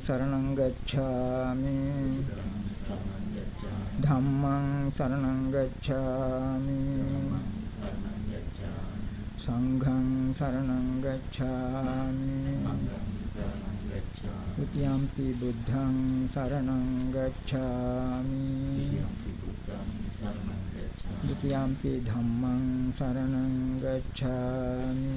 සරණං ගච්ඡාමි। ධම්මං සරණං ගච්ඡාමි। සංඝං සරණං ගච්ඡාමි। උත්‍යම්පි බුද්ධං සරණං ගච්ඡාමි। ත්‍රිපියම්පි ධම්මං සරණං ගච්ඡාමි।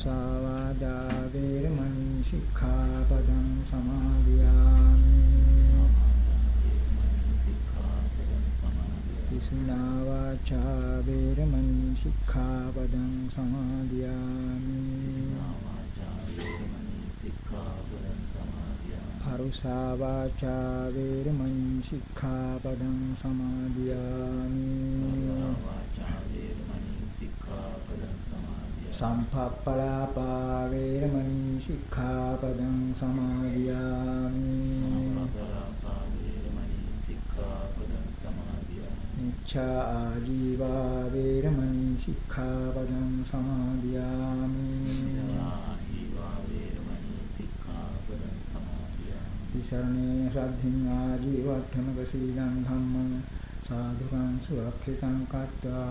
මුසාවාදා වේරමණී සික්ඛාපදං සමාදියාමි. තිසුනා වාචා වේරමණී සික්ඛාපදං සමාදියාමි. පරුසා වාචා වේරමණී සික්ඛාපදං සමාදියාමි. සම්පප්පලාපා වේරමණී සික්ඛාපදං සමාදියාමි. මිච්ඡා ආජීවා වේරමණී සික්ඛාපදං සමාදියාමි. තිසරණේ සද්ධින් ආජීවට්ඨමක සීලං ධම්මං සාධුකං සුරක්ෂිතං කତ୍වා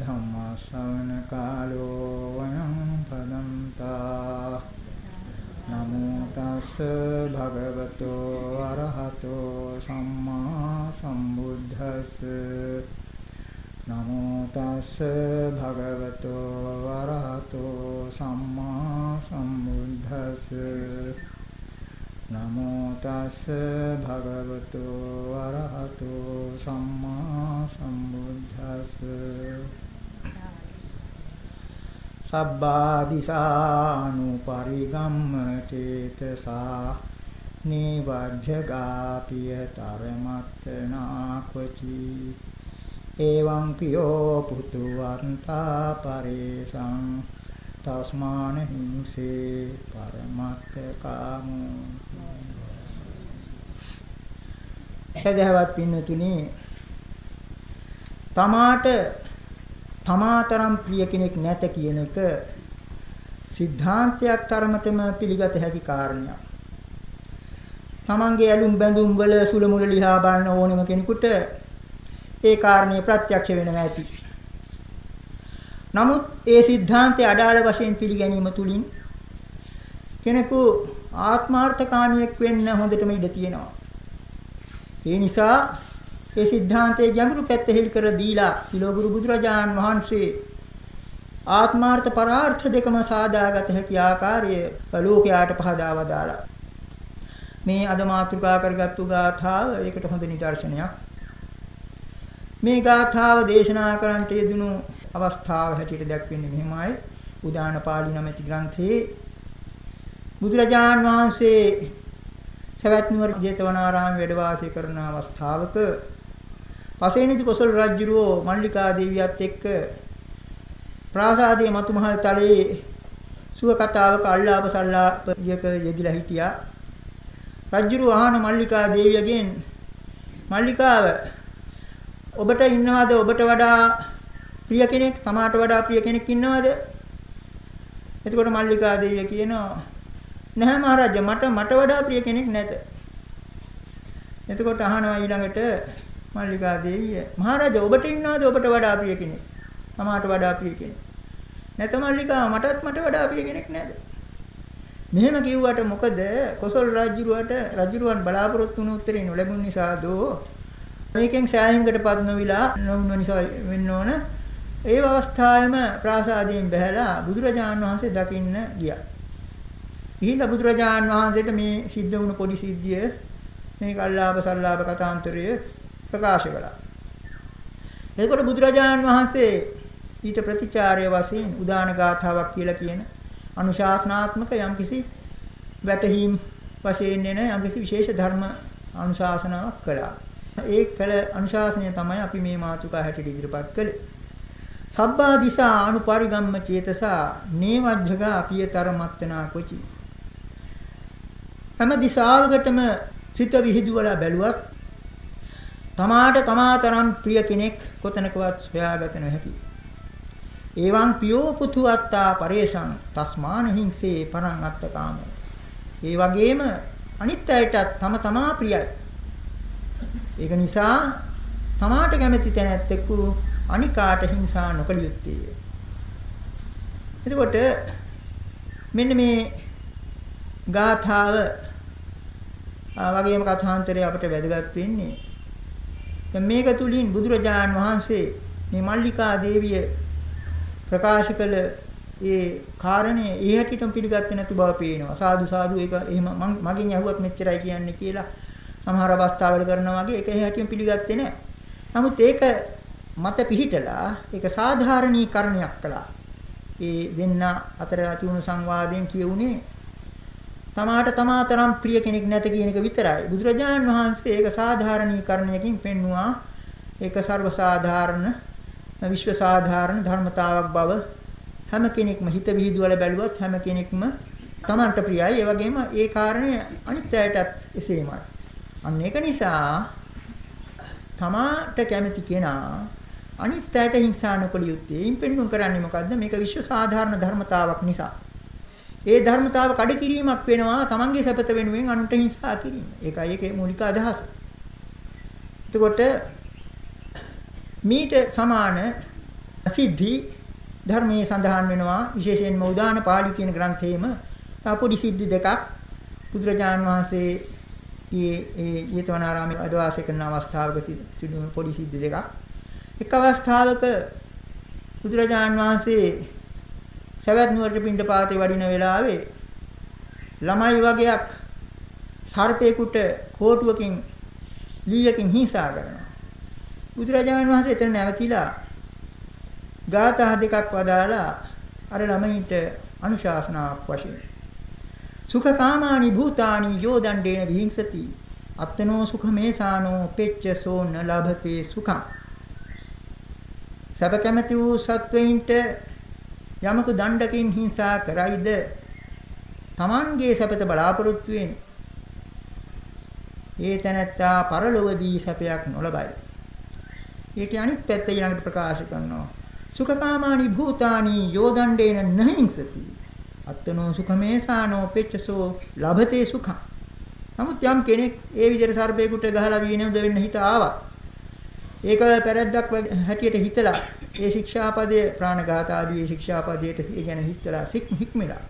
ධම්ම ශ්‍රවණ කාලෝ අයං භදන්තා නමෝ තස් භගවතෝ අරහතෝ සම්මා සම්බුද්දස්ස නමෝ තස් භගවතෝ අරහතෝ සම්මා සම්බුද්දස්ස නමෝ තස් භගවතෝ අරහතෝ සම්මා සම්බුද්දස්ස සබ්බාදිසානුපරිගම්ම චේතසා නීවජ්ජගාපිය තරමත්තනාක්වචි එවං පියෝ පුතුවන්තා පරේසං තස්මාන හිංසේ පරමත්ත කාමු සදහවත් පින්නතුනි තමාට තමාතරම් ප්‍රිය කෙනෙක් නැත කියන එක සිද්ධාන්තයක් තරමටම පිළිගත හැකි කාරණයක්. තමන්ගේ ඇලුම් බැඳුම් වල සුළුමුළු ලිහා බලන ඕනෙම කෙනෙකුට ඒ කාරණේ ප්‍රත්‍යක්ෂ වෙනවා ඇති. නමුත් ඒ සිද්ධාන්තය අඩාල වශයෙන් පිළිගැනීම තුලින් කෙනෙකු ආත්මාර්ථකාමියෙක් වෙන්න හොඳටම ඉඩ තියෙනවා. ඒ නිසා ඒ સિદ્ધාන්තයේ ගැඹුරු පැත්ත හෙළි කර දීලා ඊළඟ බුදුරජාණන් වහන්සේ ආත්මාර්ථ පරාර්ථ දෙකම සාදාගත හැකි ආකාරය ලෝකයාට පහදා වදාලා. මේ අද මාතෘකා කරගත්තු ගාථාව ඒකට හොඳ නිදර්ශනයක්. මේ ගාථාව දේශනා කරන්නට යෙදුණු අවස්ථාව හැටියට දැක්වෙන්නේ මෙහිමයි. උදාන පාළි නමැති ග්‍රන්ථයේ බුදුරජාන් වහන්සේ සවැත් නුවර ජේතවනාරාම වැඩ වාසය කරන අවස්ථාවක පසේනිදි කොසල් රජුරෝ මල්ලිකා දේවියත් එක්ක ප්‍රාසාදයේ මතුමහල් තලයේ සුව කතාවක අල්ලාප සල්ලාපයක යෙදිලා හිටියා. රජුරු ආහන මල්ලිකා දේවියගෙන් මල්ලිකාව ඔබට ඉන්නවද ඔබට වඩා ප්‍රිය කෙනෙක් තමාට වඩා ප්‍රිය කෙනෙක් ඉන්නවද? එතකොට මල්ලිකා දේවිය කියනවා නැහැ මහරජා මට මට වඩා ප්‍රිය කෙනෙක් නැත. එතකොට අහනවා ඊළඟට මල්ලිකා දේවිය මහරජා ඔබට ඉන්නවද ඔබට වඩා ප්‍රිය කෙනෙක්? තමාට වඩා ප්‍රිය කෙනෙක්. නැත මල්ලිකා මටත් මට වඩා ප්‍රිය කෙනෙක් නැද? මෙහෙම කිව්වට මොකද කොසල් රජුරුවට රජුරුවන් බලාපොරොත්තු වුණු උත්තරේ නොලැබුණ නිසා දෝ මේකෙන් සෑහීමකටපත් නොවිලා නොවුන නිසා වෙන්න ඕන ඒ අවස්ථාවේම ප්‍රාසාදයෙන් බැහැලා බුදුරජාණන් වහන්සේ දකින්න ගියා. ගිහිල්ලා බුදුරජාණන් වහන්සේට මේ සිද්ධ වුණු පොඩි සිද්ධිය මේ කල්ලාප සල්ලාප කතාන්තරය ප්‍රකාශ කළා. එතකොට බුදුරජාණන් වහන්සේ ඊට ප්‍රතිචාරය වශයෙන් උදාන ගාථාවක් කියලා කියන අනුශාසනාත්මක යම්කිසි වැටහීම් වශයෙන් එන යම්කිසි විශේෂ ධර්ම අනුශාසනාවක් කළා. ඒ කළ අනුශාසනය තමයි අපි මේ මාතෘකා හැටියට ඉදිරිපත් කළේ. සබ්බා දිසා අනුපරිගම්ම චේතසා නේවජ්ජගා පියතර මත්තනා කොචි. හැම දිසාවකටම සිත විහිදුවලා බැලුවත් තමාට තමාතරම් ප්‍රිය කෙනෙක් කොතනකවත් සොයාගත නොහැකි. එවං පියෝ පුතු අත්තා පරේෂං තස්මාන හිංසේ පරං අත්තකාම. ඒ වගේම අනිත් අයටත් තම තමා ප්‍රියයි. ඒක නිසා තමාට කැමති තැනැත්තෙකු අනිකාට හිංසා නොකළ යුත්තේ. එතකොට මෙන්න මේ ගාථාව වගේම කථාන්තරය අපිට වැදගත් වෙන්නේ දැන් මේක තුලින් බුදුරජාණන් වහන්සේ මේ මල්ලිකා දේවිය ප්‍රකාශ කළ ඒ කාරණේ ඒ හැටියටම පිළිගත්තේ නැති බව පේනවා. සාදු සාදු ඒක එහෙම මගෙන් ඇහුවත් මෙච්චරයි කියන්නේ කියලා සමහර අවස්ථාවල කරනවා වගේ ඒක ඒ හැටියම පිළිගත්තේ නැහැ. නමුත් ඒක මත පිහිටලා ඒක සාධාරණීකරණයක් කළා. ඒ දෙන්න අතර ඇති වුණු සංවාදයෙන් කියුනේ තමාට තමා තරම් ප්‍රිය කෙනෙක් නැත කියන එක විතරයි. බුදුරජාණන් වහන්සේ ඒක සාධාරණීකරණයකින් පෙන්වුවා. ඒක ਸਰව සාධාරණ විශ්ව සාධාරණ ධර්මතාවක් බව හැම කෙනෙක්ම හිත විහිදුවල බැලුවොත් හැම කෙනෙක්ම තමන්ට ප්‍රියයි. ඒ වගේම ඒ කාරණය අනිත් අයටත් එසේමයි. අන්න ඒක නිසා තමාට කැමති කෙනා අනිත් අයට හිංසා නොකළ යුත්තේ. ඉන් පෙන්වුම් කරන්නේ මොකද්ද? මේක විශ්ව සාධාරණ ධර්මතාවක් නිසා. ඒ ධර්මතාව කඩ කිරීමක් වෙනවා තමන්ගේ සැපත වෙනුවෙන් අනුන්ට හිංසා කිරීම. ඒකයි ඒකේ මූලික අදහස. එතකොට මීට සමාන සිද්ධි ධර්මයේ සඳහන් වෙනවා විශේෂයෙන්ම උදාන පාළි කියන ග්‍රන්ථයේම පොඩි සිද්ධි දෙකක් බුදුරජාණන් වහන්සේ ඒ ඒ ඊතවනාරාමයේ අදවාසය කරන අවස්ථාවක සිදුවන පොඩි සිද්ධි දෙකක් එක් අවස්ථාවක බුදුරජාණන් වහන්සේ සවැත් නුවරට පින්ඩ පාතේ වඩින වෙලාවේ ළමයි වගේක් සර්පේකුට කෝටුවකින් ලීයකින් හිංසා කරනවා. බුදුරජාණන් වහන්සේ එතන නැවතිලා ගාථා දෙකක් වදාලා අර ළමයින්ට අනුශාසනාවක් වශයෙන් සුඛකාමානි භූතානි යෝ දණ්ඩේන විහිංසති අත්තනෝ සුඛමේසානෝ පෙච්චසෝ න ලභතේ සුඛං. සබ කැමැති වූ සත්වයින්ට යමක දණ්ඩකින් හිංසා කරයිද Tamanගේ සැපත බලාපොරොත්තු වෙන ඒ තැනැත්තා පරලොවදී සැපයක් නොලබයි ඒකේ අනිත් පැත්ත ඊළඟට ප්‍රකාශ කරනවා. සුඛකාමානි භූතානි යෝදණ්ඩේන නහින්සති. අත්තනෝ සුඛමේසානෝ පෙච්චසෝ ලබතේ සුඛං. නමුත් යම් කෙනෙක් ඒ විදිහට සර්පේකට ගහලා විනෝද වෙන්න හිත ආවා. ඒක පෙරද්දක් හැටියට හිතලා ඒ ශික්ෂාපදයේ ප්‍රාණඝාත ආදී ශික්ෂාපදයට ඒ ගැන හිතලා හික්මිලා.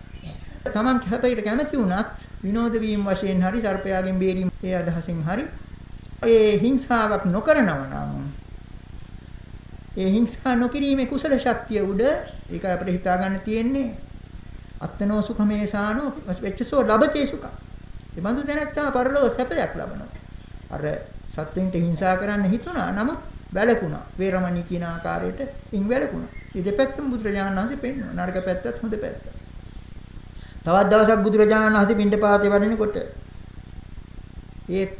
Taman හැපයට කැමති වුණත් විනෝද වීම වශයෙන් හරි සර්පයාගෙන් බේරීම ඒ අදහසින් හරි ඒ හිංසාවක් නොකරනව නම් ඒ හිංසා නොකිරීමේ කුසල ශක්තිය උඩ ඒක අපිට හිතා ගන්න තියෙන්නේ අත්තනෝ සුඛමේසානෝ වෙච්චසෝ ලබතේ සුඛ. ඒ බඳු දැනත්තා පරලෝක සැපයක් ලබනවා. අර සත්වෙන්ට හිංසා කරන්න හිතුණා නමුත් වැළකුණා. වේරමණී කියන ආකාරයට ඉන් වැළකුණා. මේ දෙපැත්තම බුදුරජාණන් වහන්සේ පෙන්වනවා. නරක පැත්තත් හොඳ පැත්තත්. තවත් දවසක් බුදුරජාණන් වහන්සේ පින්ඩපාතේ වඩිනකොට ඒත්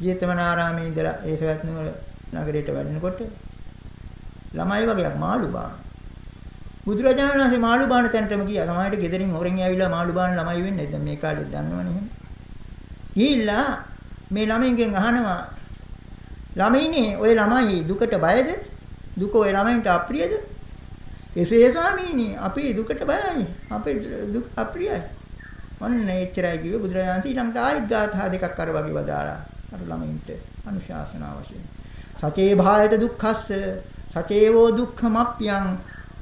ජේතවනාරාමේ ඉඳලා ඒ සවැත් නුවර නගරයට වැඩෙනකොට ළමයි වගේක් මාළු බාන. බුදුරජාණන් වහන්සේ මාළු බාන තැනටම ගියා. ළමයිට ගෙදරින් හොරෙන් ඇවිල්ලා මාළු බාන ළමයි වෙන්නේ. දැන් මේ කාලේ දන්නවනේ එහෙම. ගිහිල්ලා මේ ළමයින්ගෙන් අහනවා ළමයිනේ ඔය ළමයි දුකට බයද? දුක ඔය ළමයින්ට අප්‍රියද? එසේ ස්වාමීනි අපි දුකට බයයි. අපේ දුක් අප්‍රියයි. ඔන්න එච්චරයි කිව්වේ බුදුරජාණන් ඊළඟට ආයෙත් ගාථා දෙකක් අර වගේ වදාලා අර ළමයින්ට අනුශාසනා වශයෙන්. සචේ භායත දුක්ඛස්ස සචේවෝ දුක්ඛමප්පියං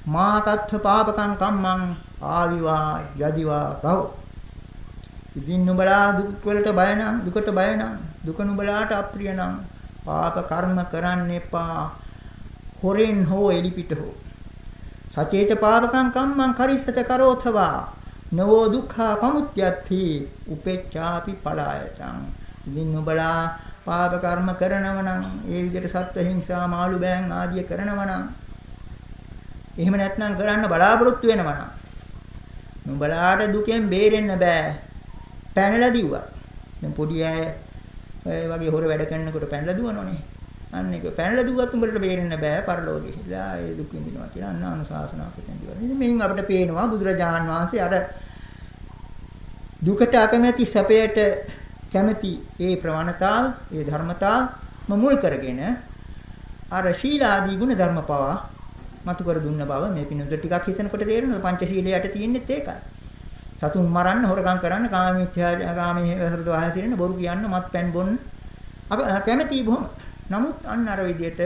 මා තත්ථ පාපකං කම්මං ආවිවා යදිවා රව. ඉතින් නුඹලා දුක් වලට බය නම් දුකට බය නම් දුක නුඹලාට අප්‍රිය නම් පාප කර්ම කරන්න එපා. හොරෙන් හෝ එලිපිට හෝ. සචේත පාපකං කම්මං කරිසත කරෝතවා නවෝ දුක්ඛා පමුත්‍යත්ති උපේච්ඡාපි පලායතං. ඉතින් නුඹලා පාප කර්ම කරනව නම් ඒ විදිහට සත්ව හිංසා මාළු බෑන් ආදිය කරනව නම් එහෙම නැත්නම් කරන්න බලාපොරොත්තු වෙනව නම් නුඹලාට දුකෙන් බේරෙන්න බෑ. පැනලා දිව්වා. දැන් පොඩි අය ඔය වගේ හොර වැඩ කරනකොට පැනලා දුවනෝනේ අන්න ඒක පැනලා දුවත් උඹට බේරෙන්න බෑ පරලෝකෙ. ඉලා ඒ දුක් විඳිනවා කියලා අන්න අනුශාසනාවක් දෙනවා. ඉතින් මෙයින් අපිට පේනවා බුදුරජාණන් වහන්සේ අර දුකට අකමැති සැපයට කැමැති ඒ ප්‍රවණතාව, ඒ ධර්මතාව මුල් කරගෙන අර ශීලාදී ගුණ ධර්ම පවා මතු කර දුන්න බව මේ පිනුද ටිකක් හිතනකොට තේරෙනවා පංචශීලයට තියෙන්නේත් ඒකයි. සතුන් මරන්න, හොරකම් කරන්න, කාමීත්‍යා කාමී හතරට වාසිරෙන්න, බොරු කියන්න, මත් පැන් බොන්න අප කැමැති බොහොම නමුත් අන්න අර විදියට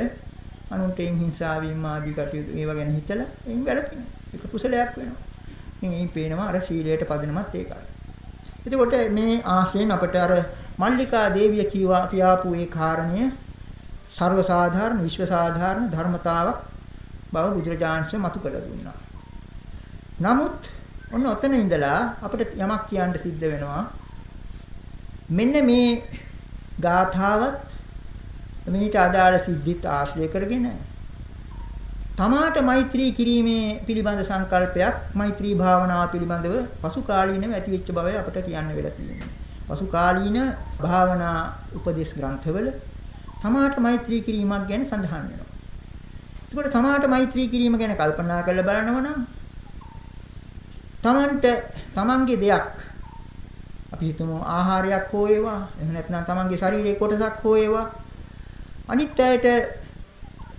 අනුන්ටෙන් හිංසා වීම ආදී කටයුතු ඒව ගැන හිතලා එයින් වැළකීම. ඒක කුසලයක් වෙනවා. ඉතින් එයින් පේනවා අර ශීලයට පදිනමත් ඒකයි. එතකොට මේ ආශ්‍රයෙන් අපට අර මල්ලිකා දේවිය කියවා කියාපු ඒ කාරණය ਸਰව සාධාරණ විශ්ව සාධාරණ ධර්මතාවක් බව බුදුරජාණන්සේ මතු කළ දුන්නා. නමුත් ඔන්න ඔතන ඉඳලා අපිට යමක් කියන්න සිද්ධ වෙනවා. මෙන්න මේ ගාථාවත් මේට අදාළ සිද්ධිත් ආශ්‍රය කරගෙන තමාට මෛත්‍රී කිරීමේ පිළිබඳ සංකල්පයක් මෛත්‍රී භාවනාව පිළිබඳව පසු කාලීනව ඇතිවෙච්ච බවයි අපට කියන්න වෙලා තියෙන්නේ. පසු කාලීන භාවනා උපදේශ ග්‍රන්ථවල තමාට මෛත්‍රී කිරීමක් ගැන සඳහන් වෙනවා. එතකොට තමාට මෛත්‍රී කිරීම ගැන කල්පනා කරලා බලනවා නම් තමන්ට තමන්ගේ දෙයක් අපි හිතමු ආහාරයක් හෝ ඒවා එහෙම නැත්නම් තමන්ගේ ශරීරයේ කොටසක් හෝ ඒවා අනිත් අයට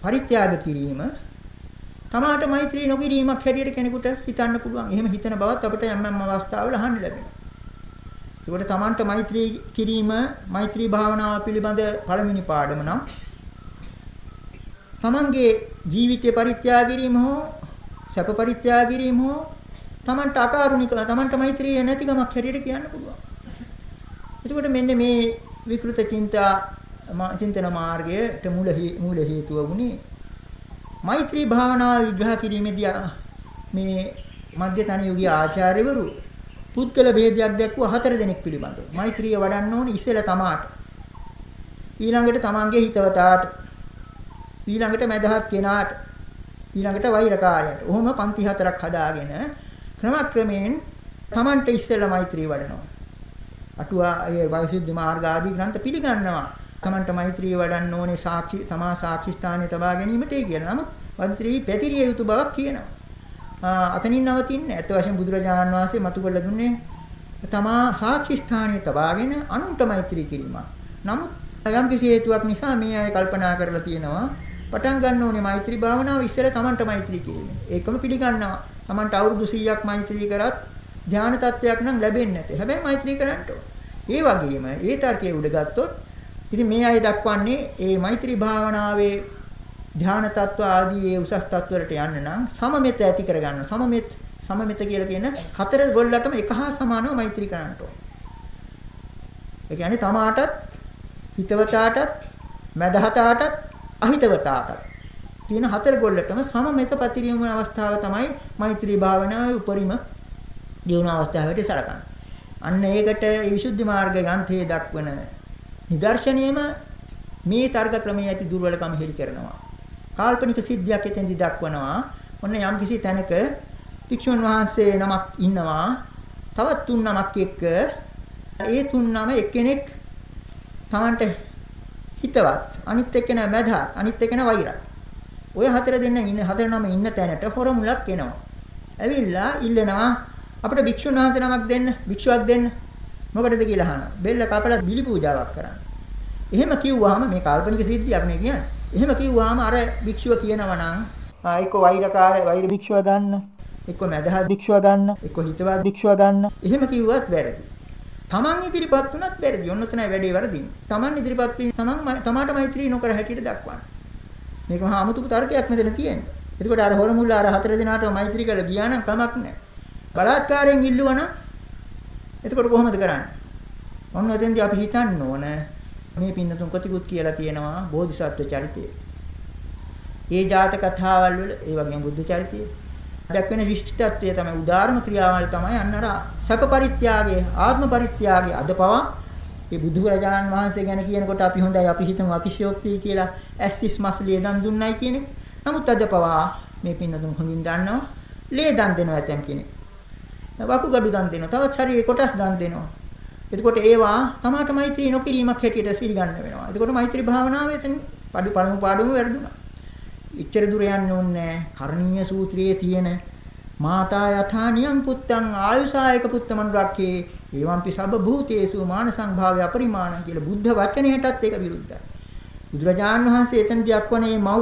පරිත්‍යාග කිරීම තමාට මෛත්‍රී නොකිරීමක් හැටියට කෙනෙකුට හිතන්න පුළුවන්. එහෙම හිතන බවත් අපිට යම් යම් අවස්ථාවල අහන්න ලැබෙනවා. ඒකට තමාන්ට මෛත්‍රී කිරීම, මෛත්‍රී භාවනාව පිළිබඳ පළවෙනි පාඩම නම් තමන්ගේ ජීවිතය පරිත්‍යාග කිරීම හෝ සැප පරිත්‍යාග කිරීම හෝ තමන්ට අකාරුණික තමන්ට මෛත්‍රිය නැතිකමක් හැටියට කියන්න පුළුවන්. එතකොට මෙන්න මේ විකෘත චින්තා චින්තන මාර්ගයට මූල මූල හේතුව වුණේ මෛත්‍රී භාවනාව විග්‍රහ කිරීමේදී මේ මධ්‍යතන යුගයේ ආචාර්යවරු පුද්ගල ભેදයක් දැක්වුව හතර දෙනෙක් පිළිබඳව. මෛත්‍රිය වඩන්න ඕනේ ඉස්සෙල්ලා තමාට. ඊළඟට තමන්ගේ හිතවතාට. ඊළඟට මදහත් කෙනාට. ඊළඟට වෛරකාරයට. ඔහොම පන්ති හතරක් හදාගෙන ක්‍රමක්‍රමයෙන් තමන්ට ඉස්සෙල්ලා මෛත්‍රිය වඩනවා. අටුවා ඒ වෛශුද්ධ මාර්ග ආදී ග්‍රන්ථ පිළිගන්නවා. තමන්ට මෛත්‍රිය වඩන්න ඕනේ සාක්ෂි තමා සාක්ෂි ස්ථානයේ තබා ගැනීමට ඒ කියන නමුත් මෛත්‍රී පැතිරිය යුතු බවක් කියනවා. අතනින් නවතින්නේ ඇත්ත වශයෙන් බුදුරජාණන් වහන්සේ මතු කරලා දුන්නේ තමා සාක්ෂි ස්ථානයේ තබාගෙන අනුන්ට මෛත්‍රී කිරීම. නමුත් යම් කිසි හේතුවක් නිසා මේ අය කල්පනා කරලා තියෙනවා පටන් ගන්න ඕනේ මෛත්‍රී භාවනාව ඉස්සෙල්ලා තමන්ට මෛත්‍රී කිරීම. ඒකම පිළිගන්නවා. තමන්ට අවුරුදු 100ක් මෛත්‍රී කරත් ධානය තත්වයක් නම් ලැබෙන්නේ නැතේ. හැබැයි මෛත්‍රී කරන්න ඕනේ. ඒ වගේම ඒ තර්කයේ උඩ ගත්තොත් ඉතින් මේ අය දක්වන්නේ මේ මෛත්‍රී භාවනාවේ ධ්‍යාන තත්ත්ව ආදී ඒ උසස් තත්ත්වවලට යන්න නම් සමමෙත ඇති කරගන්න. සමමෙත් සමමෙත කියලා කියන හතර ගොල්ලටම එක හා සමානව මෛත්‍රී කරන්න ඕන. ඒ කියන්නේ තමාටත් හිතවතාටත් මදහතාටත් අහිතවතාටත් තියෙන හතර ගොල්ලටම සමමෙත පතිරියම වන අවස්ථාව තමයි මෛත්‍රී භාවනාවේ උපරිම දියුණු අවස්ථාවට සලකන්නේ. අන්න ඒකට මේ විසුද්ධි මාර්ග ග්‍රන්ථයේ දක්වන නිදර්ශනයේම මේ තර්ක ක්‍රමයේ ඇති දුර්වලකම හෙළි කරනවා. කාල්පනික සිද්ධියක් එතෙන්දි දක්වනවා. ඔන්න යම්කිසි තැනක භික්ෂුන් වහන්සේ නමක් ඉන්නවා. තවත් තුන් නමක් එක්ක ඒ තුන් නම එක්කෙනෙක් තමන්ට හිතවත් අනිත් එක්කෙනා මැදහත් අනිත් එක්කෙනා වෛරත්. ඔය හතර දෙන්න ඉන්න හතර නම ඉන්න තැනට හොරමුලක් එනවා. ඇවිල්ලා ඉල්ලනවා අපිට භික්ෂුන් වහන්සේ නමක් දෙන්න, භික්ෂුවක් දෙන්න. මොකටද කියලා අහනවා. බෙල්ල කපලා බිලි පූජාවක් කරන්න. එහෙම කිව්වහම මේ කාල්පනික සිද්ධියක් නේ කියන්නේ. එහෙම කිව්වහම අර භික්ෂුව කියනවා නම් එක්ක වෛරකාර වෛර භික්ෂුව ගන්න, එක්ක මදහත් භික්ෂුව ගන්න, එක්ක හිතවත් භික්ෂුව ගන්න. එහෙම කිව්වත් වැරදි. තමන් ඉදිරිපත් වුණත් වැරදි. ඔන්න තමයි වැඩේ වරදින්නේ. තමන් ඉදිරිපත් වීම තමන් තමාට මෛත්‍රී නොකර හැටියට දක්වන්න. මේක මහා අමුතු තර්කයක් මෙතන තියෙන්නේ. එතකොට අර හොරමුල්ල අර හතර දිනාටම මෛත්‍රී කරලා ගියා නම් කමක් නැහැ. බලාත්කාරයෙන් ඉල්ලුවා නම් එතකොට කොහොමද කරන්නේ? ඔන්න එතෙන්දී අපි හිතන්න ඕන මේ පින්නතුන් කොතිකුත් කියලා තියෙනවා බෝධිසත්ව චරිතය. ඒ ජාතක කතාවල් වල ඒ වගේම බුද්ධ චරිතය දක්වන විශිෂ්ටත්වය තමයි උදාාරම ක්‍රියාවල් තමයි අන්න අර සක පරිත්‍යාගය ආත්ම පරිත්‍යාගය අද පවා මේ බුදු රජාණන් වහන්සේ ගැන කියනකොට අපි හොඳයි අපි හිතමු අතිශයෝක්තිය කියලා ඇස්සිස් මස්ලිය දන් දුන්නයි කියන එක. නමුත් අද පවා මේ පින්නතුන් හොඳින් දන්නවා ලේ දන් දෙනවා ඇතම් කෙනෙක්. වකුගඩු දන් දෙනවා. තවත් ශරීරේ කොටස් දන් දෙනවා. එතකොට ඒවා තමාට මෛත්‍රී නොකිරීමක් හැටියට පිළිගන්න වෙනවා. එතකොට මෛත්‍රී භාවනාව එතන පඩු පළමු පාඩුවම වැරදුනා. ඉච්ඡර දුර යන්න ඕනේ කරණීය සූත්‍රයේ තියෙන මාතා යථානියං පුත්තං ආයුසායක පුත්තමන් රක්කේ එවම්පි සබ්බ භූතේසු මානසං භාවය අපරිමාණං කියලා බුද්ධ වචනයටත් ඒක විරුද්ධයි. බුදුරජාණන් වහන්සේ එතෙන් දක්වන්නේ මව්.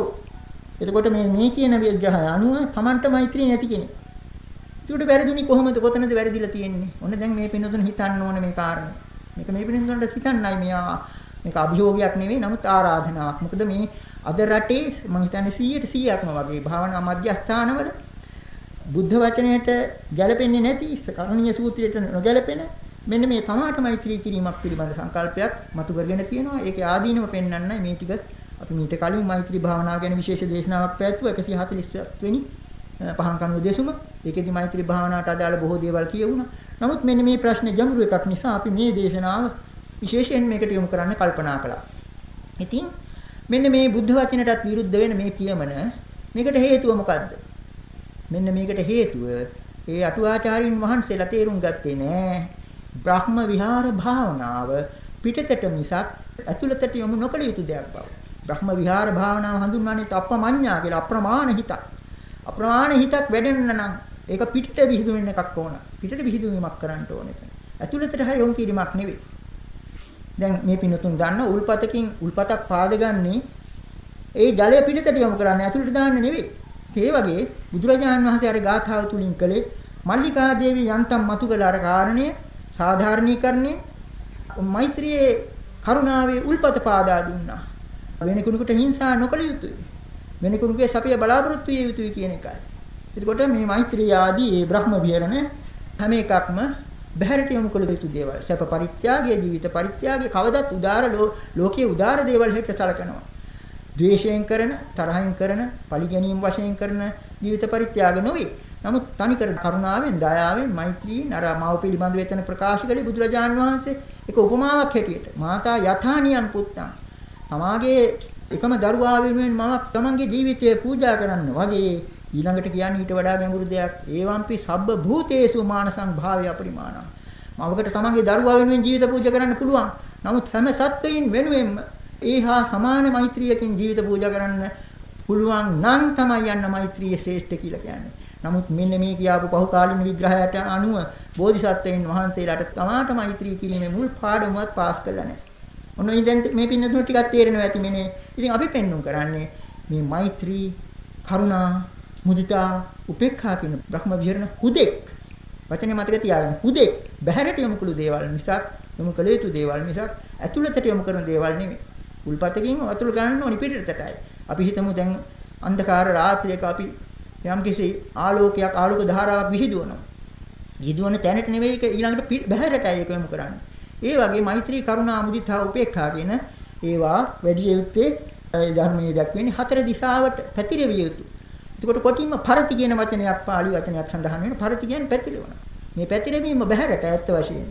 එතකොට මේ මේ කියන විග්‍රහය අනුව Tamanට මෛත්‍රිය නැති කෙනෙක්. ඒකට වැරදුනි කොහොමද කොතනද වැරදිලා තියෙන්නේ? ඔන්න දැන් මේ පින්නතුන් හිතන්න ඕනේ මේ කාරණේ. මේක මේ පින්නතුන්ට හිතන්නයි මෙයා මේක අභියෝගයක් නෙවෙයි නමුත් ආරාධනාවක්. මොකද මේ අද රටේ මම හිතන්නේ 100ට 100ක්ම වගේ භාවනා මධ්‍යස්ථානවල බුද්ධ වචනයට ගැලපෙන්නේ නැති කරුණීය සූත්‍රයට නොගැලපෙන මෙන්න මේ තමාට මෛත්‍රී කිරීමක් පිළිබඳ සංකල්පයක් මතු කරගෙන තියෙනවා. ඒකේ ආදීනව පෙන්වන්නයි මේ ටික අපි මීට කලින් මෛත්‍රී භාවනාව ගැන විශේෂ දේශනාවක් පැවැත්වුවා 147 වෙනි පහන් කනුව දෙසුම. ඒකෙදි මෛත්‍රී භාවනාවට අදාළ බොහෝ දේවල් කියවුණා. නමුත් මෙන්න මේ ප්‍රශ්නේ ගැඹුරු එකක් නිසා අපි මේ දේශනාව විශේෂයෙන් මේකට යොමු කරන්න කල්පනා කළා. ඉතින් මෙන්න මේ බුද්ධ වචනටත් විරුද්ධ වෙන මේ කියමන මේකට හේතුව මොකද්ද? මෙන්න මේකට හේතුව ඒ අටුවාචාරින් වහන්සේලා තේරුම් ගත්තේ නෑ. බ්‍රහ්ම විහාර භාවනාව පිටතට මිසක් ඇතුළතට යොමු නොකළ යුතු දෙයක් බව. බ්‍රහ්ම විහාර භාවනාව හඳුන්වන්නේ තප්පමඤ්ඤා කියලා අප්‍රමාණ හිතක්. අප්‍රමාණ හිතක් වැඩෙන්න නම් ඒක පිටට විහිදුවෙන්න එකක් ඕන. පිටට විහිදුවීමක් කරන්න ඕනේ. ඇතුළතට හැයොම් කිරීමක් නෙවෙයි. දැන් මේ පිනතුන් දන්න උල්පතකින් උල්පතක් පාදගන්නේ ඒ ජලය පිටතට යොමු කරන්නේ ඇතුළට දාන්න නෙවෙයි. ඒ වගේ බුදුරජාණන් වහන්සේ අර ගාථාව තුලින් කළේ මල්ලිකා දේවී යන්තම් මතු කළ අර කාරණය සාධාරණීකරණය මෛත්‍රියේ කරුණාවේ උල්පත පාදා දුන්නා. වෙන කෙනෙකුට හිංසා නොකළ යුතුයි. වෙන කෙනෙකුගේ සපිය බලාපොරොත්තු විය යුතුයි කියන එකයි. එතකොට මේ මෛත්‍රිය ආදී ඒ බ්‍රහ්ම විහරණ හැම එකක්ම බහැරට යොමු කළ යුතු දේවල්. සැප පරිත්‍යාගය, ජීවිත පරිත්‍යාගය කවදත් උදාර ලෝකයේ උදාර දේවල් හැට සලකනවා. ද්වේෂයෙන් කරන, තරහින් කරන, පලි ගැනීම වශයෙන් කරන ජීවිත පරිත්‍යාග නොවේ. නමුත් තනිකර කරුණාවෙන්, දයාවෙන්, මෛත්‍රියෙන් අර මාව පිළිබඳව එතන ප්‍රකාශ කළේ බුදුරජාන් වහන්සේ එක උපමාවක් හැටියට. මාතා යථානියම් පුත්තං. තමාගේ එකම දරුවා වෙනුවෙන් මම තමන්ගේ ජීවිතය පූජා කරන්න වගේ ඊළඟට කියන්නේ ඊට වඩා ගැඹුරු දෙයක්. ඒවම්පි සබ්බ භූතේසු මානසං භාවය අපරිමාණං. මවකට තමන්ගේ දරුවා වෙනුවෙන් ජීවිත පූජා කරන්න පුළුවන්. නමුත් හැම සත්වයින් වෙනුවෙන්ම ඒහා සමාන මෛත්‍රියකින් ජීවිත පූජා කරන්න පුළුවන් නම් තමයි යන්න මෛත්‍රිය ශ්‍රේෂ්ඨ කියලා කියන්නේ. නමුත් මෙන්න මේ කියාපු පහුකාලින විග්‍රහයට අනුව බෝධිසත්වයන් වහන්සේලාට තමාට මෛත්‍රී කිරීමේ මුල් පාඩමුවත් පාස් කළා නැහැ. ඔන්න ඉතින් මේ පින්නතුන ටිකක් තේරෙනවා ඇති මෙනේ. ඉතින් අපි පෙන්눔 කරන්නේ මේ මෛත්‍රී, කරුණා, මුදිතා උපේක්ඛා කියන බ්‍රහ්ම විහරණ හුදෙක්. වචනේ මතක තියාගන්න. හුදෙක්. බහැරට යොමු කළු දේවල් මිසක් යොමු කළ යුතු දේවල් මිසක් ඇතුළතට යොමු කරන දේවල් නෙමෙයි. උල්පතකින් අතුල් ගන්න ඕනි පිටතටයි අපි හිතමු දැන් අන්ධකාර රාත්‍රියක අපි යම්කිසි ආලෝකයක් ආලෝක ධාරාවක් විහිදුවනවා. විහිදුවන තැනට නෙවෙයි ඒක ඊළඟට බහැරටයි ඒක යොමු කරන්නේ. ඒ වගේ මෛත්‍රී කරුණා මුදිතා උපේක්ඛා කියන ඒවා වැඩි යුත්තේ ධර්මයේ දක්වන්නේ හතර දිශාවට පැතිරවිය යුතු. එතකොට කොටින්ම පරති කියන වචනයක් පාළි වචනයක් සඳහන් වෙන පරති කියන්නේ පැතිරෙනවා. මේ පැතිරෙවීම බහැරට ඇත්ත වශයෙන්.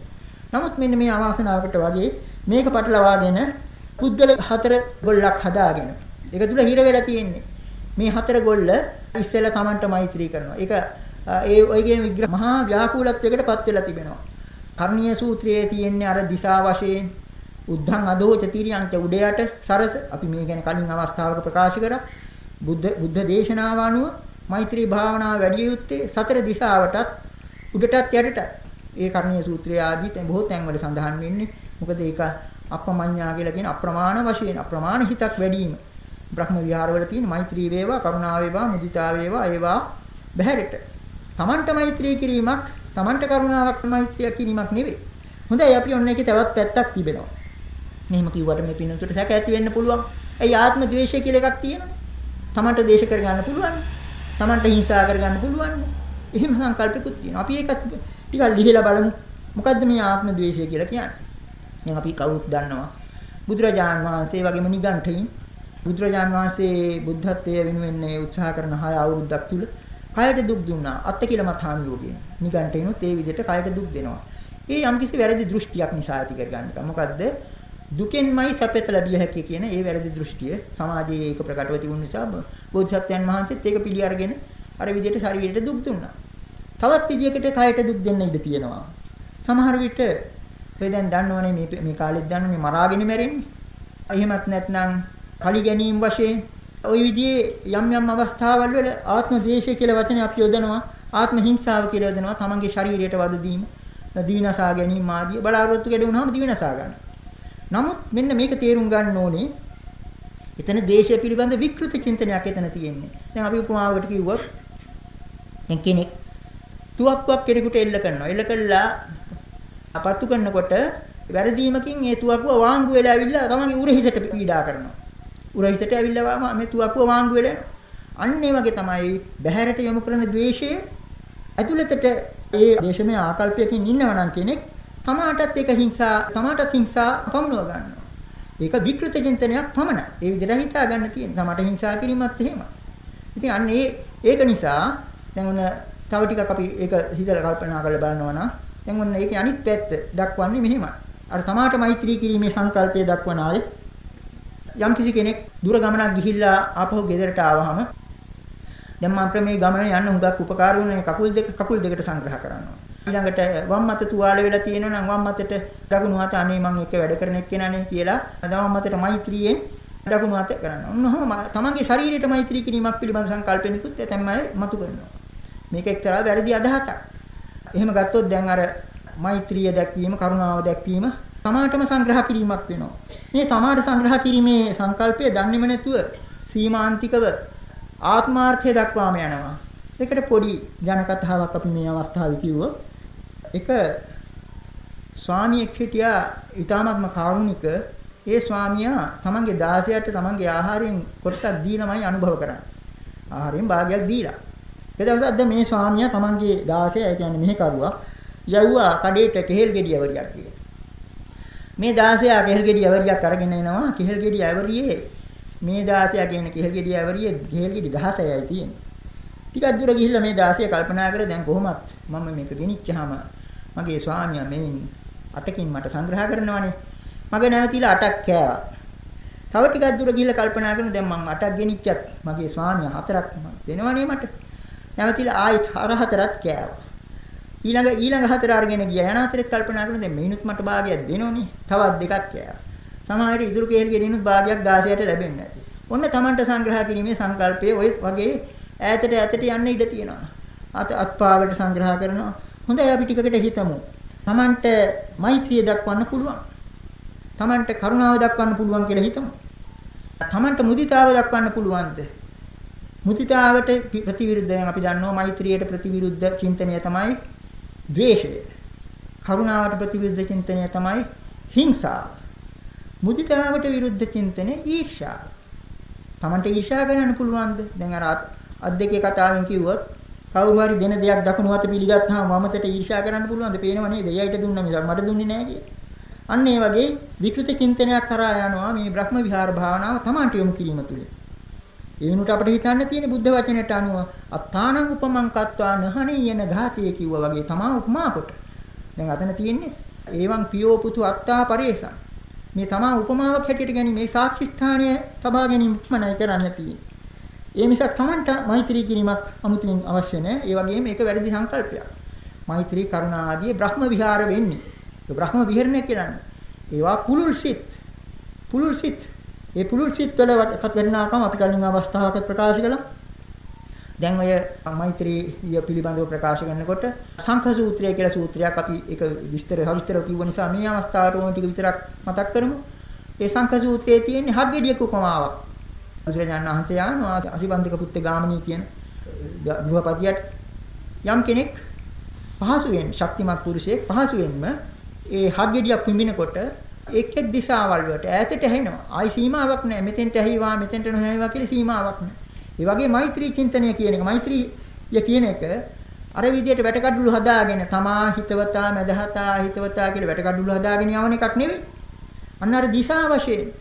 නමුත් මෙන්න මේ අවාසනාවකට වගේ මේක පටලවාගෙන පුද්ගල හතර ගොල්ලක් හදාගෙන ඒක තුල හිර වෙලා තියෙන්නේ. මේ හතර ගොල්ල ඉස්සෙල්ලා Tamanට මෛත්‍රී කරනවා. ඒක ඒ ඔය කියන විග්‍රහ මහා ව්‍යාකූලත්වයකට පත් වෙලා තිබෙනවා. කර්ණීය සූත්‍රයේ තියෙන්නේ අර දිශා වශයෙන් උද්ධං අදෝච තිරියන්ත උඩයට සරස අපි මේ ගැන කලින් අවස්ථාවක ප්‍රකාශ කරා. බුද්ධ බුද්ධ දේශනාව අනුව මෛත්‍රී භාවනාව වැඩි යුත්තේ සතර දිශාවටත් උඩටත් යටටත්. ඒ කර්ණීය සූත්‍රය ආදී තැන් බොහෝ තැන්වල සඳහන් වෙන්නේ. මොකද ඒක අපමඤ්ඤා කියලා කියන අප්‍රමාණ වශයෙන් අප්‍රමාණ හිතක් වැඩිම. බ්‍රහ්ම විහාරවල තියෙන මෛත්‍රී වේවා, කරුණා වේවා, මුදිතා වේවා ඒවා බහැරට. Tamanට මෛත්‍රී කිරීමක්, Tamanට කරුණාවක් මෛත්‍රිය කිරීමක් නෙවෙයි. හොඳයි අපි ඔන්න එකේ තවත් පැත්තක් තිබෙනවා. මෙහෙම කිව්වට මේ පින්නතුට සැක ඇති වෙන්න පුළුවන්. ඒ ආත්ම ද්වේෂය කියලා එකක් තියෙනවා. Tamanට දේශ කරගන්න පුළුවන්. Tamanට හිංසා කරගන්න පුළුවන්. එහෙම සංකල්පිකුත් තියෙනවා. අපි ඒකත් ටිකක් ලිහිලා බලමු. මොකද්ද මේ ආත්ම ද්වේෂය කියලා කියන්නේ? දැන් අපි කවුරුත් දන්නවා. බුදුරජාණන් වහන්සේ වගේම නිගණ්ඨයින් බුදුරජාණන් වහන්සේ බුද්ධත්වයේ වෙනුවෙන් උත්සාහ කරන 6 අවුරුද්දක් තුල කයට දුක් දුන්නා. අත්ති කියලා මතාන් යෝගයෙන්. නිගණ්ඨයිනුත් ඒ විදිහට කයට දුක් දෙනවා. ඒ යම්කිසි වැරදි දෘෂ්ටියක් නිසා ඇති කරගන්න එක. මොකද්ද? දුකෙන්මයි සැපත ලැබිය හැකිය කියන ඒ වැරදි දෘෂ්ටිය සමාජයේ ඒක ප්‍රකටව තිබුණ නිසා බෝධිසත්වයන් වහන්සේත් ඒක පිළි අරගෙන අර විදිහට ශරීරයට දුක් දුන්නා. තවත් විදිහකට කයට දුක් දෙන්න ඉඩ තියෙනවා. සමහර විට ඔය දැන් දන්නවනේ මේ මේ කාලෙත් දන්නවනේ මරාගෙන මැරෙන්නේ. එහෙමත් නැත්නම් කලි ගැනීම වශයෙන් ওই විදිහේ යම් යම් අවස්ථාවල් වල ආත්ම ද්වේෂය කියලා වචනේ අපි යොදනවා. ආත්ම හිංසාව කියලා යොදනවා. තමන්ගේ ශරීරයට වද දීම, දිවිනසා ගැනීම ආදී බලාපොරොත්තු කැඩ වුණාම දිවිනසා ගන්න. නමුත් මෙන්න මේක තේරුම් ගන්න ඕනේ. එතන ද්වේෂය පිළිබඳ විකෘත චින්තනයක් එතන තියෙන්නේ. දැන් අපි උපමාවකට කිව්වොත් දැන් කෙනෙක් තුවක්කුවක් කෙනෙකුට එල්ල කරනවා. එල්ල කළා අපත්තු කරනකොට වැරදීමකින් ඒ තුවක්කුව වාංගු වෙලා ඇවිල්ලා තමන්ගේ උරහිසට පීඩා කරනවා. උරහිසට ඇවිල්ලා මේ තුවක්කුව වාංගු වෙලා අන්න ඒ වගේ තමයි බහැරට යොමු කරන ද්වේෂය ඇතුළතට ඒ දේශමය ආකල්පයකින් ඉන්නවා නම් කෙනෙක් තමාටත් ඒක හිංසා තමාටත් හිංසා පමුණව ගන්නවා. ඒක විකෘත චින්තනයක් පමණයි. ඒ විදිහට හිතා ගන්න තියෙන. තමාට හිංසා කිරීමත් එහෙමයි. ඉතින් අන්න ඒ ඒක නිසා දැන් ඔන්න තව ටිකක් අපි ඒක හිතලා කල්පනා කරලා බලනවා නම් දැන් ඔන්න ඒකේ අනිත් පැත්ත දක්වන්නේ මෙහෙමයි. අර තමාට මෛත්‍රී කිරීමේ සංකල්පය දක්වන ආයේ යම් කිසි කෙනෙක් දුර ගමනක් ගිහිල්ලා ආපහු ගෙදරට ආවහම දැන් මම මේ ගමන යන්න හුඟක් උපකාර වුණේ කකුල් දෙක කකුල් දෙකට සංග්‍රහ කරනවා. ඊළඟට වම් මත තුවාල වෙලා තියෙනවා නම් වම් මතට දකුණු අත අනේ මම එක වැඩ කරන එක්කෙනානේ කියලා වම් මතට මෛත්‍රියෙන් දකුණු අත කරනවා. උන්වහම තමන්ගේ ශරීරයට මෛත්‍රී කිරීමක් පිළිබඳ සංකල්පෙනිකුත් තමයි මතු කරනවා. මේක එක්තරා වැරදි අදහසක්. එහෙම ගත්තොත් දැන් අර මෛත්‍රිය දැක්වීම, කරුණාව දැක්වීම තමාටම සංග්‍රහ කිරීමක් වෙනවා. මේ තමාට සංග්‍රහ කිරීමේ සංකල්පය දන්නේම නැතුව සීමාන්තිකව ආත්මාර්ථය දක්වාම යනවා. ඒකට පොඩි ජන කතාවක් අපි මේ අවස්ථාවේ කිව්වොත් එක ස්වාමියෙක් හිටියා ඊ타මත්ම කාරුණික ඒ ස්වාමියා තමන්ගේ 16ට තමන්ගේ ආහාරයෙන් කොටසක් දීලාමයි අනුභව කරන්නේ. ආහාරයෙන් භාගයක් දීලා. ඒ දවසක් මේ ස්වාමියා තමන්ගේ 16 ඒ කියන්නේ මෙහෙ කරුවා යවුවා කඩේට කෙහෙල් ගෙඩිය වරියක් කියලා. මේ 16 කෙහෙල් ගෙඩිය වරියක් අරගෙන එනවා කෙහෙල් ගෙඩිය ඇවරියේ මේ 16 කියන කෙහෙල් ගෙඩිය ඇවරියේ කෙහෙල් ගෙඩි 16යි තියෙන්නේ. ටිකක් දුර ගිහිල්ලා මේ 16 කල්පනා කරලා දැන් කොහොමත් මම මේක ගෙනිච්චාම මගේ ස්වාමියා මෙයින් අටකින් මට සංග්‍රහ කරනවානේ. මගේ නැවතිලා අටක් කෑවා. තව ටිකක් දුර ගිහිල්ලා කල්පනා කරන දැන් මම අටක් ගෙනිච්චත් මගේ ස්වාමියා හතරක් දෙනවනේ මට. නැවතිලා ආයිත් හර හතරක් කෑවා. ඊළඟ ඊළඟ හතර අරගෙන ගියා. යන හතරෙත් කල්පනා කරන දැන් මේනුත් මට භාගයක් දෙනෝනේ. තවත් දෙකක් කෑවා. සමහර ඉදිරි කේල් ගෙනිනුත් භාගයක් 16ට ලැබෙන්නේ නැති. ඔන්න Tamanට සංග්‍රහ කිරීමේ සංකල්පයේ ඔය වගේ ඈතට ඈතට යන්න ඉඩ තියෙනවා. අත අත්පාවට සංග්‍රහ කරනවා. හොඳයි අපි ටිකකට හිතමු. Tamanට මෛත්‍රිය දක්වන්න පුළුවන්. Tamanට කරුණාව දක්වන්න පුළුවන් කියලා හිතමු. Tamanට මුදිතාව දක්වන්න පුළුවන්ද? මුදිතාවට ප්‍රතිවිරුද්ධයෙන් අපි දන්නවා මෛත්‍රියට ප්‍රතිවිරුද්ධ චින්තනය තමයි ද්වේෂය. කරුණාවට ප්‍රතිවිරුද්ධ චින්තනය තමයි හිංසාව. මුදිතාවට විරුද්ධ චින්තනය ඊර්ෂ්‍යාව. Tamanට ඊර්ෂ්‍යා කරන්න පුළුවන්ද? දැන් අර අත් දෙකේ කතාවෙන් කිව්වොත් කවුරු හරි දෙන දෙයක් දකුණු අත පිළිගත්තාම වමතට ඊර්ෂ්‍යා කරන්න පුළුවන්ද? පේනව නේද? එයයිට දුන්නා මිසක් මට දුන්නේ නැහැ කියලා. අන්න ඒ වගේ විකෘත චින්තනයක් කරා යනවා මේ බ්‍රහ්ම විහාර භාවනාව Tamanට යොමු කිරීම තුලින්. ඒ වෙනුවට අපිට හිතන්න තියෙන බුද්ධ වචනයට අනුව අත්තානං උපමං කତ୍වා නහණියන ඝාතිය කිව්වා වගේ තමා උපමා කොට. දැන් අතන තියෙන්නේ ඒවං පියෝ පුතු අත්තා පරේසං. මේ තමා උපමාවක් හැටියට ගැනීම මේ සාක්ෂි ස්ථානය තබා ගැනීම ඉක්මනයි කරන්න තියෙන්නේ. ඒ නිසා තමන්ට මෛත්‍රී කිරීමක් අමුතුවෙන් අවශ්‍ය නැහැ. ඒ වගේම මේක වැරදි සංකල්පයක්. මෛත්‍රී කරුණා ආදී බ්‍රහ්ම විහාර වෙන්නේ. ඒ බ්‍රහ්ම විහරණය කියන්නේ. ඒවා පුලුල් සිත්. පුලුල් සිත්. ඒ පුලුල් සිත් වල එකත් වෙන්නාකම අපි කලින් අවස්ථාවක ප්‍රකාශ කළා. දැන් ඔය මෛත්‍රී පිළිබඳව ප්‍රකාශ කරනකොට සංඛ සූත්‍රය කියලා සූත්‍රයක් අපි ඒක විස්තර සවිස්තරව කිව්ව නිසා මේ අවස්ථාවට ඕන ටික විතරක් මතක් කරමු. ඒ සංඛ සූත්‍රයේ තියෙන්නේ හග්ගෙඩියක උපමාවක්. බුදුරජාණන් වහන්සේ ආනවා අසිබන්ධක පුත්තේ ගාමිණී කියන ගෘහපතියට යම් කෙනෙක් පහසුවෙන් ශක්තිමත් පුරුෂයෙක් පහසුවෙන්ම ඒ හග්ගෙඩියක් පිඹිනකොට එක් එක් දිශාවල් වලට ඈතට ඇහෙනවා. ආයි සීමාවක් නැහැ. මෙතෙන්ට ඇහිවා මෙතෙන්ට නොඇහිවා කියලා සීමාවක් නැහැ. ඒ වගේ මෛත්‍රී චින්තනය කියන එක මෛත්‍රිය කියන එක අර විදියට වැටකඩුළු හදාගෙන තමා හිතවතා මදහතා හිතවතා කියලා වැටකඩුළු හදාගෙන යවන එකක් නෙවෙයි. අන්න අර දිශා වශයෙන්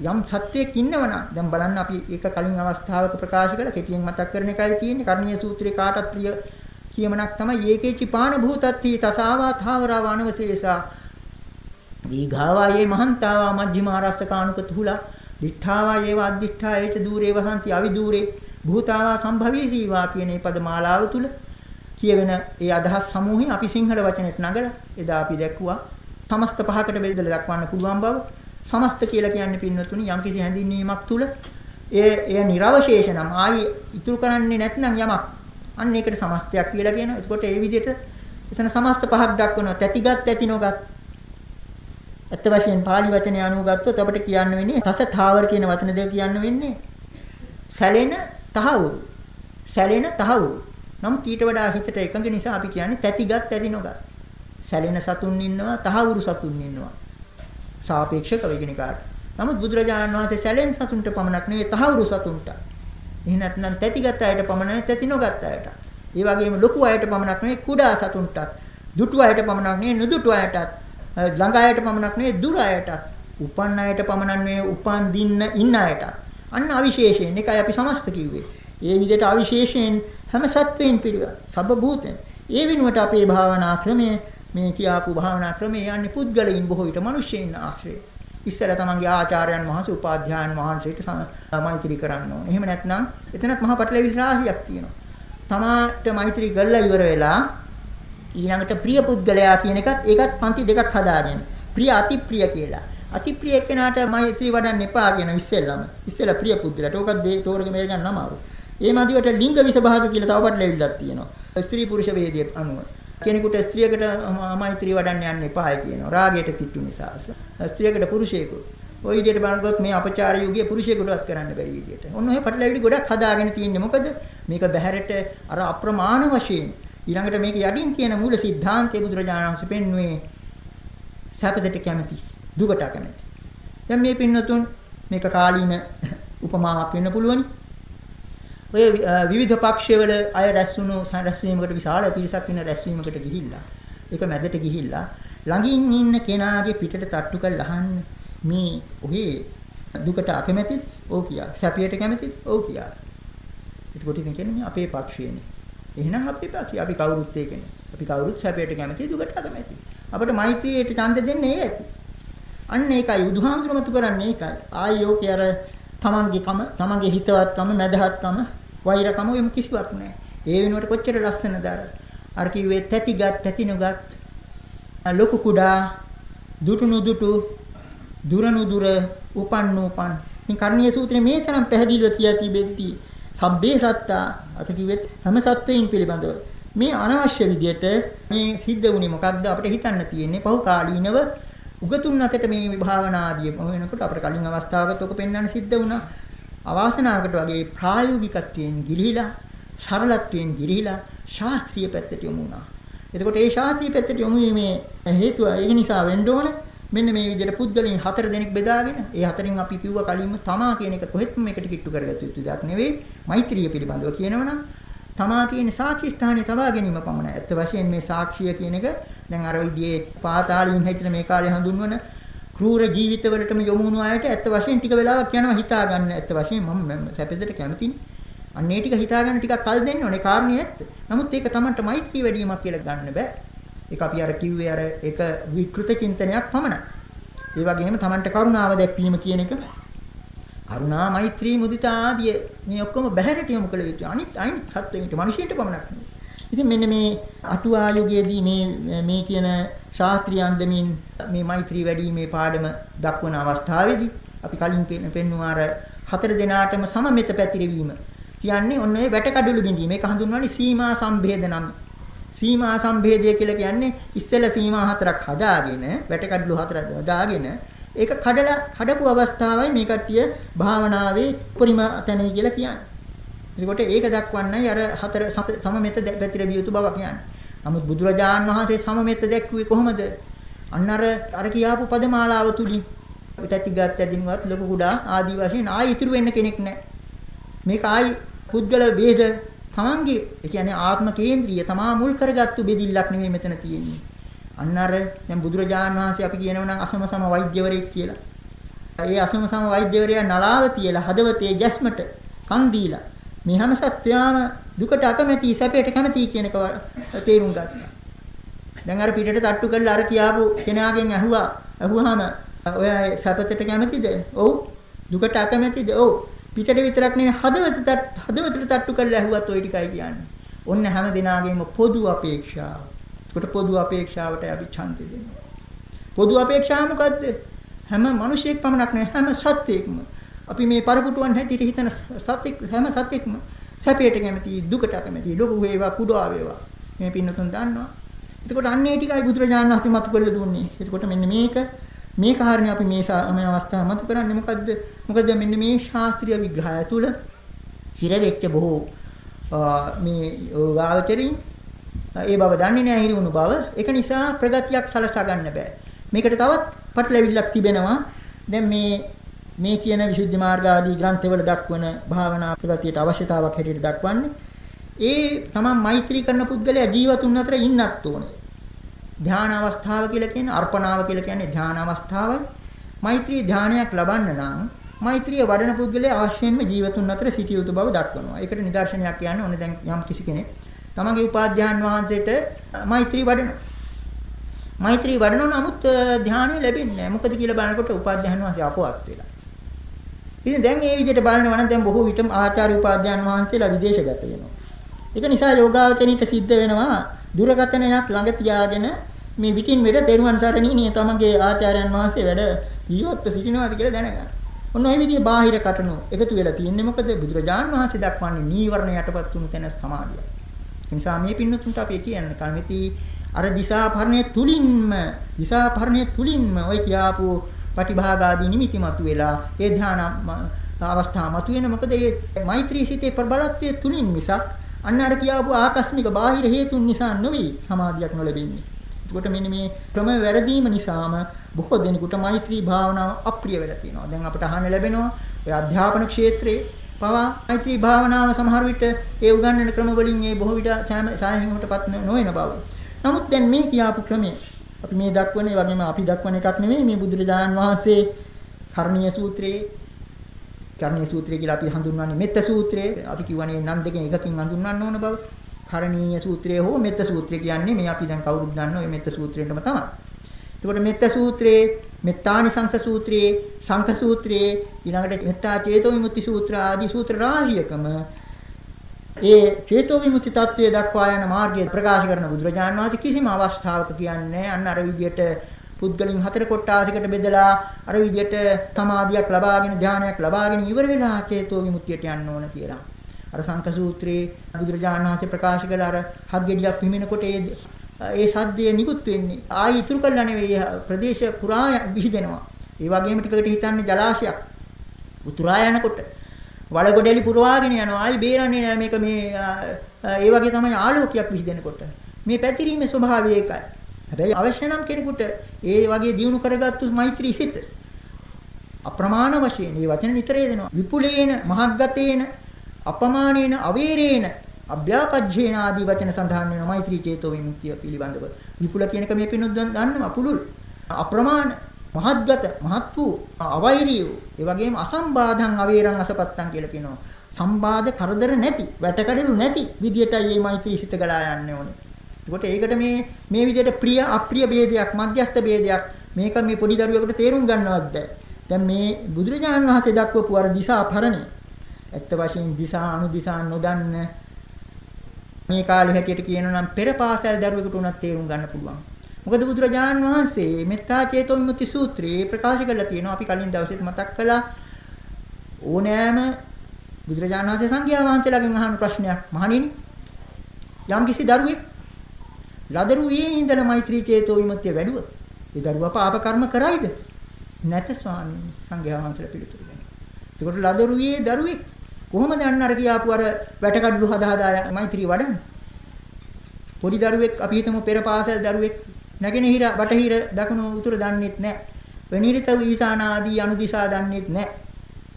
යම් සත්‍යයක් ඉන්නවනම් දැන් බලන්න අපි ඒක කලින් අවස්ථාවක ප්‍රකාශ කළා කෙටියෙන් මතක් කරන එකයි තියෙන්නේ. කර්ණීය සූත්‍රයේ කාටත් ප්‍රිය කියමනක් තමයි ඒකේචි පාන භූතත්ති තසාවා ථාවරා වනවශේෂා දීඝාවා යේ මහන්තාවා මජ්ක්‍ධිමා රස්සකානුක තුලා. දිඨාවා ඒව අද්දිඨා ඒට দূරේ වසන්ති අවිදූරේ. භූතාවා සම්භවීසීවා කියන මේ පදමාලාව තුල කියවෙන ඒ අදහස් සමූහය අපි සිංහල වචනෙට නගලා එදා අපි දැක්ුවා සමස්ත පහකට බෙදලා දක්වන්න පුළුවන් බව. සමස්ත කියලා කියන්නේ පින්නතුනි යම්කිසි හැඳින්වීමක් තුල ඒ එය නිර්වශේෂ නම් ආයි ඉතුරු කරන්නේ නැත්නම් යමක් අන්න ඒකට සමස්තයක් කියලා කියනවා. එතකොට ඒ විදිහට එතන සමස්ත පහක් දක්වනවා. තැතිගත් තැති නොගත් ඇත්ත වශයෙන් pāli වචනේ අනුව ගත්තොත් අපිට කියන්න වෙන්නේ රස තාවර කියන වචන දෙක කියන්න වෙන්නේ සැලෙන තහවුරු. සැලෙන තහවුරු. නම් ඊට වඩා හිතට එකඟ නිසා අපි කියන්නේ තැතිගත් තැති නොගත්. සැලෙන සතුන් ඉන්නවා තහවුරු සතුන් ඉන්නවා. සාපේක්ෂක වේගනිකාට. නමුත් බුදුරජාණන් වහන්සේ සැලෙන සතුන්ට පමණක් නෙවෙයි තහවුරු සතුන්ට. එහෙ නැත්නම් තැතිගත් අයට පමණයි තැති නොගත් අයට. ඒ වගේම ලොකු අයට පමණක් නෙවෙයි කුඩා සතුන්ටත්. දුටු අයට පමණක් නෙවෙයි නුදුටු අයටත් ළඟ අයට පමණක් නෙවෙයි දුර අයටත් උපන් අයට පමණක් නෙවෙයි උපන් දින්න ඉන්න අයටත් අන්න අවිශේෂයෙන් එකයි අපි සමස්ත කිව්වේ. ඒ විදිහට අවිශේෂයෙන් හැම සත්වයින් පිළිගත් සබ භූතෙන්. ඒ වෙනුවට අපේ භාවනා ක්‍රමය මේ කියාපු භාවනා ක්‍රමය යන්නේ පුද්ගලයින් බොහෝ විට මිනිස්සෙයින් ආශ්‍රය. ඉස්සර තමන්ගේ ආචාර්යයන් වහන්සේ උපාධ්‍යායන් වහන්සේට මෛත්‍රී කරන්න ඕනේ. එහෙම නැත්නම් එතනත් මහා පටලැවිලි රාශියක් තියෙනවා. තමාට මෛත්‍රී කරලා ඉවර වෙලා ඊළඟට ප්‍රිය පුද්ගලයා කියන එකත් ඒකත් පන්ති දෙකක් හදාගෙන ප්‍රිය අතිප්‍රිය කියලා. අතිප්‍රිය කෙනාට මෛත්‍රී වඩන්න එපා කියන ඉස්සෙල්ලම. ඉස්සෙල්ලා ප්‍රිය පුද්ගලට. ඕකත් මේ තෝරගෙන මේක ගන්න අමාරු. ඒ මදිවට ලිංග විසභාග කියලා තව පැටලෙවිල්ලක් තියෙනවා. ස්ත්‍රී පුරුෂ වේදයේ අනුව. කෙනෙකුට ස්ත්‍රියකට මෛත්‍රී වඩන්න යන්න එපායි කියනවා. රාගයට කිට්ටු නිසා. ස්ත්‍රියකට පුරුෂයෙකු. ওই විදිහට බලනකොට මේ අපචාර යුගයේ පුරුෂයෙකුටවත් කරන්න බැරි විදිහට. ඔන්න ඔය පටලැවිලි ගොඩක් හදාගෙන තියෙන්නේ. මොකද මේක බහැරට අර අප්‍රමාණ වශයෙන් ඊළඟට මේක යටින් තියෙන මූල સિદ્ધාන්තයේ බුදුරජාණන් වහන්සේ පෙන්වුවේ සැපදට කැමති, දුකට කැමති. දැන් මේ පින්නතුන් මේක කාලීන උපමාවක් වෙන්න පුළුවනි. ඔය විවිධ පක්ෂවල අය රැස්ුණු රැස්වීමකට විශාල පිරිසක් ඉන්න රැස්වීමකට ගිහිල්ලා ඒක මැදට ගිහිල්ලා ළඟින් ඉන්න කෙනාගේ පිටට තට්ටු කරලා අහන්න මේ ඔහේ දුකට අකමැතිද? ඔව් කියා. සැපයට කැමතිද? ඔව් කියා. එතකොට ඉතින් කියන්නේ අපේ පක්ෂයනේ. එහෙනම් අපි එපා අපි කවුරුත් ඒකනේ. අපි කවුරුත් සැපයට කැමති දුකට අකමැති. අපිට මෛත්‍රියට ඡන්ද දෙන්නේ ඒ ඇති. අන්න ඒකයි බුදුහාමුදුරුවමතු කරන්නේ ඒකයි. ආයෝකේ අර තමන්ගේ කම, තමන්ගේ හිතවත්කම, මදහත්කම, වෛරකම එම් කිසිවක් නැහැ. ඒ වෙනුවට කොච්චර ලස්සනද අර. අර කිව්වේ තැතිගත්, තැතිනුගත්, ලොකු කුඩා, දුටු නුදුටු, දුරනු දුර, උපන් නූපන්. මේ කර්ණීය සූත්‍රයේ මේ තරම් පැහැදිලිව තියා තිබෙද්දී සබ්බේ සත්තා අත කිව්වෙත් හැම සත්වයින් පිළිබඳව මේ අනවශ්‍ය විදියට මේ සිද්ධ වුණේ මොකක්ද අපිට හිතන්න තියෙන්නේ පහු කාලීනව උගතුන් අතට මේ විභාවනා ආදී වෙනකොට අපිට කලින් අවස්ථාවකට ඔක පෙන්වන්න සිද්ධ වුණා අවාසනාවකට වගේ ප්‍රායෝගිකත්වයෙන් ගිලිහිලා සරලත්වයෙන් ගිලිහිලා ශාස්ත්‍රීය පැත්තට යොමු වුණා එතකොට ඒ ශාස්ත්‍රීය පැත්තට යොමු වීමේ හේතුව ඒ නිසා වෙන්න ඕනේ මෙන්න මේ විදිහට පුද්ගලයන් හතර දෙනෙක් බෙදාගෙන ඒ හතරින් අපි කිව්වා කලින්ම තමා කියන එක කොහෙත්ම මේකට කිට්ටු කරගත යුතු දෙයක් නෙවෙයි මෛත්‍රිය පිළිබඳව කියනවනම් තමා කියන සාක්ෂි ස්ථානයේ තබා ගැනීම පමණයි. ඇත්ත වශයෙන් මේ සාක්ෂිය කියන එක දැන් අර විදිහේ පාතාලින් හැටියට මේ කාලේ හඳුන්වන ක්‍රූර ජීවිතවලටම යොමු වුණු අයට ඇත්ත වශයෙන් ටික වෙලාවක් යනවා හිතා ගන්න. ඇත්ත වශයෙන් මම සැපෙදට කැමතිනේ. අන්න ඒ ටික හිතා ගන්න ටිකක් කල් දෙන්න ඕනේ කාරණේ ඇත්ත. නමුත් ඒක Tamanට මෛත්‍රී වැඩිවීමක් කියලා ගන්න බෑ. ඒක අපි අර කිව්වේ අර ඒක විකෘත චින්තනයක් පමණයි. ඒ වගේම Tamanට කරුණාව දැක්වීම කියන එක කරුණා මෛත්‍රී මුදිතා ආදී මේ ඔක්කොම බහැරට යොමු කළ යුතු අනිත් අනිත් සත්වෙන්ට මිනිසෙන්ට පමණක් නෙවෙයි. ඉතින් මෙන්න මේ අටුවා යුගයේදී මේ මේ කියන ශාස්ත්‍රීය අන්දමින් මේ මෛත්‍රී වැඩිීමේ පාඩම දක්වන අවස්ථාවේදී අපි කලින් පෙන්වුවා අර හතර දෙනාටම සමමෙත පැතිරවීම කියන්නේ ඔන්න ඔය වැටකඩළු බිඳීම. මේක හඳුන්වන්නේ සීමා සම්භේද නම්. සීමා සම්භේදය කියලා කියන්නේ ඉස්සෙල්ලා සීමා හතරක් හදාගෙන වැටකඩළු හතරක් හදාගෙන ඒක කඩලා කඩපු අවස්ථාවයි මේ කට්ටිය භාවනාවේ උපරිම තැනයි කියලා කියන්නේ. එතකොට ඒක දක්වන්නයි අර හතර සමමෙත පැතිරවිය යුතු බව කියන්නේ. නමුත් බුදුරජාන් වහන්සේ සමමෙත දැක්ුවේ කොහොමද? අන්න අර අර කියාපු පදමාලාව තුලින් තැති ගත් ඇදිනවත් ලොකු කුඩා ආදී වශයෙන් ආයි ඉතුරු වෙන්න කෙනෙක් නැහැ. මේක ආයි පුද්ගල ભેද තමන්ගේ ඒ කියන්නේ ආත්ම කේන්ද්‍රීය තමා මුල් කරගත්තු බෙදිල්ලක් නෙමෙයි මෙතන තියෙන්නේ. අන්න අර දැන් බුදුරජාණන් වහන්සේ අපි කියනවා නම් අසම සම වෛද්‍යවරයෙක් කියලා. ඒ අසම සම වෛද්‍යවරයා නලාව තියලා හදවතේ ජස්මට කන් දීලා මේ හැම සත්වයාම දුකට අකමැති සැපයට කැමති කියන එක තේරුම් ගත්තා. දැන් අර පිටට තට්ටු කරලා අර කියාපු කෙනාගෙන් ඇහුවා ඇහුවාම ඔය සැපතට කැමතිද? ඔව්. දුකට අකමැතිද? ඔව්. පිටට විතරක් නෙවෙයි හදවතට හදවතට තට්ටු කරලා ඇහුවත් ওই ටිකයි කියන්නේ. ඔන්න හැම දිනාගෙම පොදු අපේක්ෂාව. ඒකට පොදු අපේක්ෂාවට අපි ඡන්දෙ දෙනවා. පොදු අපේක්ෂාව මොකද්ද? හැම මිනිසෙක් පමණක් නෙවෙයි හැම සත්වෙක්ම අපි මේ පරපුටුවන් හැටියට හිතන සත්‍යෙක් හැම සත්‍යෙක්ම සැපයට කැමති දුකට කැමති ලොකු වේවා කුඩා වේවා මේ පින්නතුන් දන්නවා. එතකොට අන්නේ ටිකයි බුදුරජාණන් වහන්සේ මතු කරලා දුන්නේ. එතකොට මෙන්න මේක මේ කාරණේ අපි මේ මේ අවස්ථාව මතු කරන්නේ මොකද්ද? මොකද මෙන්න මේ ශාස්ත්‍රීය විග්‍රහය තුළ හිර වෙච්ච බොහෝ මේ යෝගාවචරින් ඒ බව දන්නේ නැහැ හිරුණු බව. ඒක නිසා ප්‍රගතියක් සලසා ගන්න බෑ. මේකට තවත් පටලැවිල්ලක් තිබෙනවා. දැන් මේ මේ කියන විසුද්ධි මාර්ග ආදී ග්‍රන්ථවල දක්වන භාවනා ප්‍රගතියට අවශ්‍යතාවක් හැටියට දක්වන්නේ ඒ තමන් මෛත්‍රී කරන පුද්ගලයා ජීවතුන් අතර ඉන්නත් ඕනේ. ධානා අවස්ථාව කියලා කියන්නේ අර්පණාව කියලා කියන්නේ ධානා අවස්ථාවයි. මෛත්‍රී ධානයක් ලබන්න නම් මෛත්‍රිය වඩන පුද්ගලයා අවශ්‍යයෙන්ම ජීවතුන් අතර සිටිය යුතු බව දක්වනවා. ඒකට නිදර්ශනයක් කියන්නේ ඕනේ දැන් යම් කිසි කෙනෙක් තමන්ගේ උපාධ්‍යාන වහන්සේට මෛත්‍රී වඩනවා. මෛත්‍රී වඩනවා නමුත් ධානය ලැබෙන්නේ නැහැ. මොකද කියලා බලනකොට උපාධ්‍යාන වහන්සේ අපවත් වෙලා. ඉතින් දැන් මේ විදිහට බලනවා නම් දැන් බොහෝ විටම ආචාර්ය උපාධ්‍යාන වහන්සේලා විදේශගත වෙනවා. ඒක නිසා යෝගාවචනිට සිද්ධ වෙනවා දුරකතනයක් ළඟ තියාගෙන මේ විටින් මෙඩ තෙරුවන් සරණීනිය තමගේ ආචාර්යයන් වහන්සේ වැඩ ජීවත්ව සිටිනවාද කියලා දැනගන්න. ඔන්න ඔය විදිහේ බාහිර කටනු එකතු වෙලා තියෙන්නේ මොකද බුදුරජාන් වහන්සේ දක්වන්නේ නීවරණ යටපත් වුණු තැන සමාධිය. ඒ නිසා මේ පින්නතුන්ට අපි කියන්නේ කල්මිති අර දිසාපරණය තුලින්ම දිසාපරණය තුලින්ම ඔය කියාපු පටිභාගාදී නිමිති මතුවෙලා ඒ ධාන අවස්ථා මතුවෙන මොකද මේ මෛත්‍රී සිතේ ප්‍රබලත්වයේ තුලින් මිසක් අන්න අර කියාපු ආකස්මික බාහිර හේතුන් නිසා නෙවෙයි සමාධියක් නොලැබෙන්නේ. එතකොට මෙන්න මේ ක්‍රම වැරදීම නිසාම බොහෝ දෙනෙකුට මෛත්‍රී භාවනාව අප්‍රිය වෙලා තියෙනවා. දැන් අපට අහන්න ලැබෙනවා ඔය අධ්‍යාපන ක්ෂේත්‍රයේ පවා මෛත්‍රී භාවනාව සමහර විට ඒ උගන්වන ක්‍රම වලින් ඒ බොහෝ විට සායහිඟකටපත් නොවන බව. නමුත් දැන් මේ කියාපු ක්‍රමය අපි මේ දක්වන ඒ වගේම අපි දක්වන එකක් නෙමෙයි මේ බුදුරජාණන් වහන්සේ කර්ණීය සූත්‍රයේ කර්ණීය සූත්‍රය කියලා අපි හඳුන්වන්නේ මෙත්ත සූත්‍රය. අපි කියවනේ නම් දෙකෙන් එකකින් හඳුන්වන්න ඕන බව. කරණීය සූත්‍රය හෝ මෙත්ත සූත්‍රය කියන්නේ මේ අපි දැන් කවුරුත් දන්න ඔය මෙත්ත සූත්‍රයෙන්ම තමයි. එතකොට මෙත්ත සූත්‍රයේ මෙත්තානිසංස සූත්‍රයේ සංඛ සූත්‍රයේ ඊළඟට මෙත්තා චේතෝ විමුක්ති සූත්‍ර ආදී සූත්‍ර රාශියකම ඒ චේතෝ විමුක්ති தත්වයේ දක්වා යන මාර්ගය ප්‍රකාශ කරන බුදුරජාණන් වහන්සේ කිසිම අවස්ථාවක කියන්නේ අන්න අර විදියට පුද්ගලින් හතර කොටාසයකට බෙදලා අර විදියට සමාධියක් ලබාගෙන ධානයක් ලබාගෙන ඉවර වෙලා චේතෝ විමුක්තියට යන්න ඕන කියලා. අර සංක සූත්‍රයේ බුදුරජාණන් වහන්සේ ප්‍රකාශ කළ අර හග්ගෙඩියක් පිමිනකොට ඒ ඒ සද්දය නිකුත් වෙන්නේ. ආයි ඉතුරු කළා නෙවෙයි ප්‍රදේශ පුරා විහිදෙනවා. ඒ වගේම ටිකකට හිතන්නේ ජලාශයක්. උතුරා යනකොට වලගොඩේලි පුරවාගෙන යනවා. ආයි බේරන්නේ නෑ මේක මේ ඒ වගේ තමයි ආලෝකයක් විහිදෙනකොට. මේ පැතිරීමේ ස්වභාවය ඒකයි. හැබැයි අවශ්‍ය නම් කෙනෙකුට ඒ වගේ දියුණු කරගත්තු මෛත්‍රී සිත අප්‍රමාණ වශයෙන් මේ වචන නිතර දෙනවා. විපුලේන, මහග්ගතේන, අපමානේන, අවේරේන අභ්‍යාපජ්ජේන ආදී වචන සඳහන් වෙන මෛත්‍රී චේතෝ විමුක්තිය පිළිබඳව. විපුල කියන එක මේ පිනුත් දන්නවා පුළුල්. අප්‍රමාණ මහත්ගත මහත් වූ අවෛරී වූ ඒ වගේම අසම්බාධං අවේරං අසපත්තං කියලා කියනවා. සම්බාධ කරදර නැති, වැටකඩලු නැති විදියටයි මේ මෛත්‍රී සිත ගලා යන්න ඕනේ. ඒකට ඒකට මේ මේ විදියට ප්‍රිය අප්‍රිය ભેදයක්, මධ්‍යස්ථ ભેදයක් මේක මේ පොඩි දරුවෙකුට තේරුම් ගන්නවත් බෑ. දැන් මේ බුදුරජාණන් වහන්සේ දක්වපු අර දිසා පරණය. ඇත්ත වශයෙන් දිසා අනුදිසා නොදන්න මේ කාලේ හැටියට කියනවා නම් පෙර පාසල් දරුවෙකුට උනත් තේරුම් ගන්න පුළුවන්. මොකද බුදුරජාණන් වහන්සේ මෙත්තා චේතෝ විමුක්ති සූත්‍රයේ ප්‍රකාශ කරලා තියෙනවා. අපි කලින් දවසෙත් මතක් කළා. ඕනෑම බුදුරජාණන් වහන්සේ සංඝයා වහන්සේලාගෙන් අහන ප්‍රශ්නයක්. මහණෙනි යම් කිසි දරුවෙක් ලදරුවේ ඉඳලා මෛත්‍රී චේතෝ විමුක්තිය වැඩුවොත් ඒ දරුවා පාප කර්ම කරයිද? නැත ස්වාමීන් සංඝයා වහන්සේලා පිළිතුරු දෙනවා. එතකොට ලදරුවේ දරුවෙක් කොහොමද අන්න අර කියාපු අර වැටකඩලු හදා හදා මෛත්‍රී වඩන්නේ? පොඩි දරුවෙක් අපි හිතමු පෙර පාසල් දරුවෙක් නැගෙනහිර බටහිර දකුණු උතුර දන්නෙත් නැහැ වෙනිරිත ඊසාන ආදී අනුදිසා දන්නෙත් නැහැ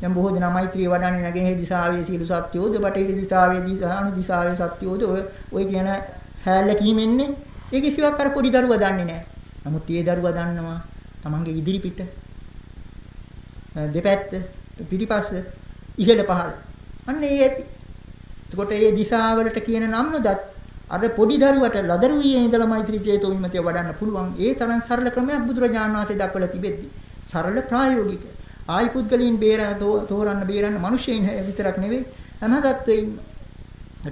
දැන් බොහෝ දෙනා මෛත්‍රිය වඩන්නේ නැගෙනහිර දිශාවේ සීල සත්‍යෝද බටහිර දිශාවේ දිශානු දිශාවේ සත්‍යෝද ඔය ඔය කියන හැල්ල කීමෙන්නේ ඒ කිසිවක් අර පොඩි දරුවා දන්නේ නැහැ. නමුත් ඒ දරුවා දන්නවා තමන්ගේ ඉදිරි පිට දෙපැත්ත පිටිපස්ස ඉහළ පහළ. අන්න ඒ ඇති. එතකොට මේ දිශාවලට කියන නම් නොදත් අර පොඩි දරුවට ලදරුවියේ ඉඳලා මෛත්‍රී චේතෝ විමුක්තිය වඩන්න පුළුවන්. ඒ තරම් සරල ක්‍රමයක් බුදුරජාණන් වහන්සේ දක්වලා තිබෙද්දි. සරල ප්‍රායෝගික. ආයි පුද්ගලයන් බේර තෝරන්න බේරන්න මිනිස්සෙයින් විතරක් නෙවෙයි හැම සත්වෙයින්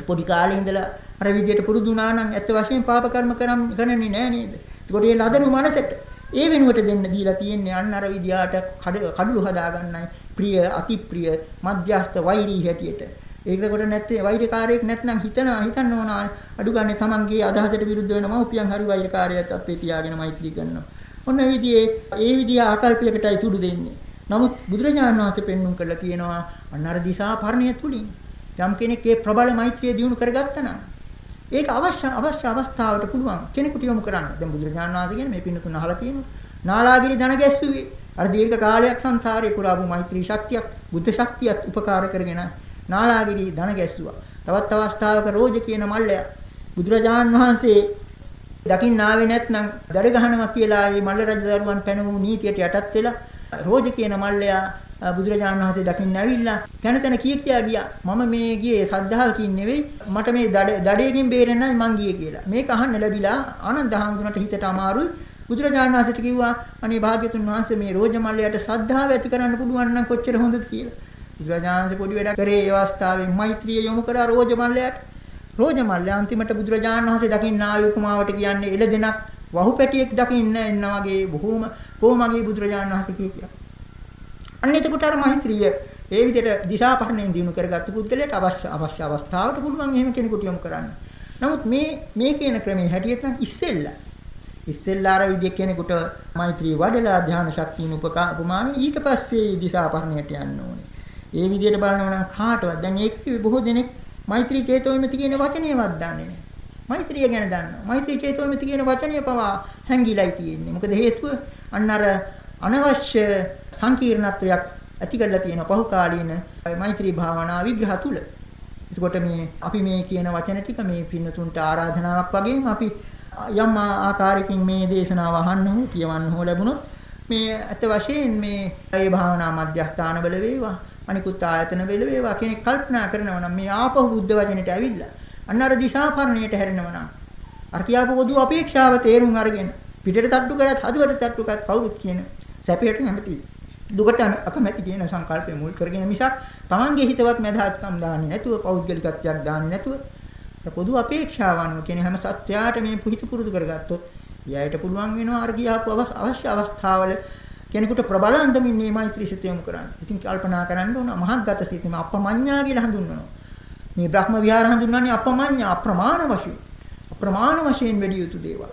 පොඩි කාලේ ඉඳලා අර විදියට පුරුදු වුණා නම් ඇත්ත වශයෙන්ම පාප කර්ම කරන්නේ නෑ නේද? ඒකට මේ ලදරු මනසට ඒ වෙනුවට දෙන්න දීලා තියෙන්නේ අන්න අර විදියට කඩළු හදාගන්නයි ප්‍රිය අතිප්‍රිය මධ්‍යස්ත වෛරී හැටියට. ඒකකොට නැත්තේ වෛරකාරයෙක් නැත්නම් හිතන හිතන්න ඕන අඩු ගන්න තමන්ගේ අදහසට විරුද්ධ වෙන මව්පියන් හරි වෛරකාරයෙක් අපේ තියාගෙන මෛත්‍රී කරනවා. ඔන්න විදිහේ ඒ විදිහ ආකල්පයකටයි තුඩු දෙන්නේ. නමුත් බුදුරජාණන් වහන්සේ පෙන්වුම් කරලා කියනවා අන්නර දිසා පරිණය තුලින් යම් කෙනෙක් ඒ ප්‍රබල මෛත්‍රිය දිනු කරගත්තා නම් ඒක අවශ්‍ය අවශ්‍ය අවස්ථාවට පුළුවන් කෙනෙකුට යොමු කරන්න. දැන් බුදුරජාණන් වහන්සේ කියන්නේ මේ පින්නතුන් අහලා තියෙනවා. නාලාගිරි ධන ගැස්සුවේ අර දීර්ඝ කාලයක් සංසාරේ පුරාපු මෛත්‍රී ශක්තියක් බුද්ධ ශක්තියක් උපකාර කරගෙන නාලාගිරි ධන ගැස්සුවා. තවත් අවස්ථාවක රෝජ කියන මල්ලය බුදුරජාණන් වහන්සේ දකින්න ආවේ නැත්නම් දඩ ගහනවා කියලා මේ මල්ල රජ දරුවන් පැනවුණු නීතියට යටත් වෙලා රෝජ කියන මල්ලයා බුදුරජාණන් වහන්සේ දකින්න ඇවිල්ලා තන තන කී කියා ගියා. මම මේ ගියේ සද්ධාවකින් නෙවෙයි මට මේ දඩේකින් බේරෙන්නයි මං ගියේ කියලා. මේක අහන්න ලැබිලා ආනන්ද හාමුදුරන්ට හිතට අමාරුයි. බුදුරජාණන් වහන්සේට කිව්වා අනේ භාග්‍යතුන් වහන්සේ මේ රෝජ මල්ලයට ශ්‍රද්ධාව ඇති කරන්න පුළුවන් නම් කොච්චර හොඳද? කියලා. බුදුරජාණන් වහන්සේ පොඩි වැඩක් කරේ ඒ අවස්ථාවේ මෛත්‍රිය යොමු කරා රෝජ මල්ලයට රෝජ මල්ලය අන්තිමට බුදුරජාණන් වහන්සේ දකින්න ආයු කුමාවට කියන්නේ එළ දෙනක් වහු පැටියෙක් දකින්න එන්න වගේ බොහෝම කොහොමගේ බුදුරජාණන් වහන්සේ කියලා. අන්න එතකොට අර මෛත්‍රිය ඒ විදිහට දිශාපහණයෙන් දිනු කරගත්තු පුද්ගලයාට අවශ්‍ය අවශ්‍ය අවස්ථාවට පුළුවන් එහෙම කෙනෙකුට යොමු කරන්න. නමුත් මේ මේ කියන ක්‍රමයේ හැටියට නම් ඉස්සෙල්ලා ඉස්සෙල්ලා අර විදිහ කෙනෙකුට මෛත්‍රී වඩලා ධ්‍යාන ශක්තියන උපමාන ඊට පස්සේ දිශාපහණයට යන්න ඕනේ. ඒ විදිහට බලනවා නම් කාටවත් දැන් ඒක බොහෝ දෙනෙක් මෛත්‍රී චේතෝ විමුක්ති කියන වචනේවත් දන්නේ නැහැ. මෛත්‍රිය ගැන දන්නවා. මෛත්‍රී චේතෝ විමුක්ති කියන වචනය පවා හැංගිලායි තියෙන්නේ. මොකද හේතුව අන්න අර අනවශ්‍ය සංකීර්ණත්වයක් ඇති කරලා තියෙන පහුකාලීන මෛත්‍රී භාවනා විග්‍රහ තුල. එතකොට මේ අපි මේ කියන වචන ටික මේ පින්නතුන්ට ආරාධනාවක් වගේම අපි යම් ආකාරයකින් මේ දේශනාව අහන්න හෝ කියවන්න හෝ ලැබුණොත් මේ අත වශයෙන් මේ ඒ භාවනා මධ්‍යස්ථාන වල වේවා අනිකුත් ආයතන වල වේවා කෙනෙක් කල්පනා කරනවා නම් මේ ආපහු බුද්ධ වචනෙට ඇවිල්ලා අන්න අර දිශාපරණයට හැරෙනවා නම් අර කියාපු පොදු අපේක්ෂාව තේරුම් අරගෙන පිටට තට්ටු කරත් හදුවට තට්ටු කරත් කවුරුත් කියන සැපයට කැමති දුකට අකමැති කියන සංකල්පය මුල් කරගෙන මිසක් Tamange හිතවත් මදහත්කම් දාන්නේ නැතුව පෞද්ගලිකත්වයක් දාන්නේ නැතුව පොදු අපේක්ෂාවන් කියන හැම සත්‍යයට මේ පුහිත පුරුදු කරගත්තොත් යායට පුළුවන් වෙනවා අර ගියාපු අවශ්‍ය අවස්ථාවල කෙනෙකුට ප්‍රබල අන්දමින් මේ මෛත්‍රී සිත යොමු කරන්න. ඉතින් කල්පනා කරන්න ඕන මහත්ගත සිතම අපමඤ්ඤා කියලා හඳුන්වනවා. මේ බ්‍රහ්ම විහාර හඳුන්වන්නේ අපමඤ්ඤා අප්‍රමාණ වශයෙන්. අප්‍රමාණ වශයෙන් වැඩි යුතු දේවල්.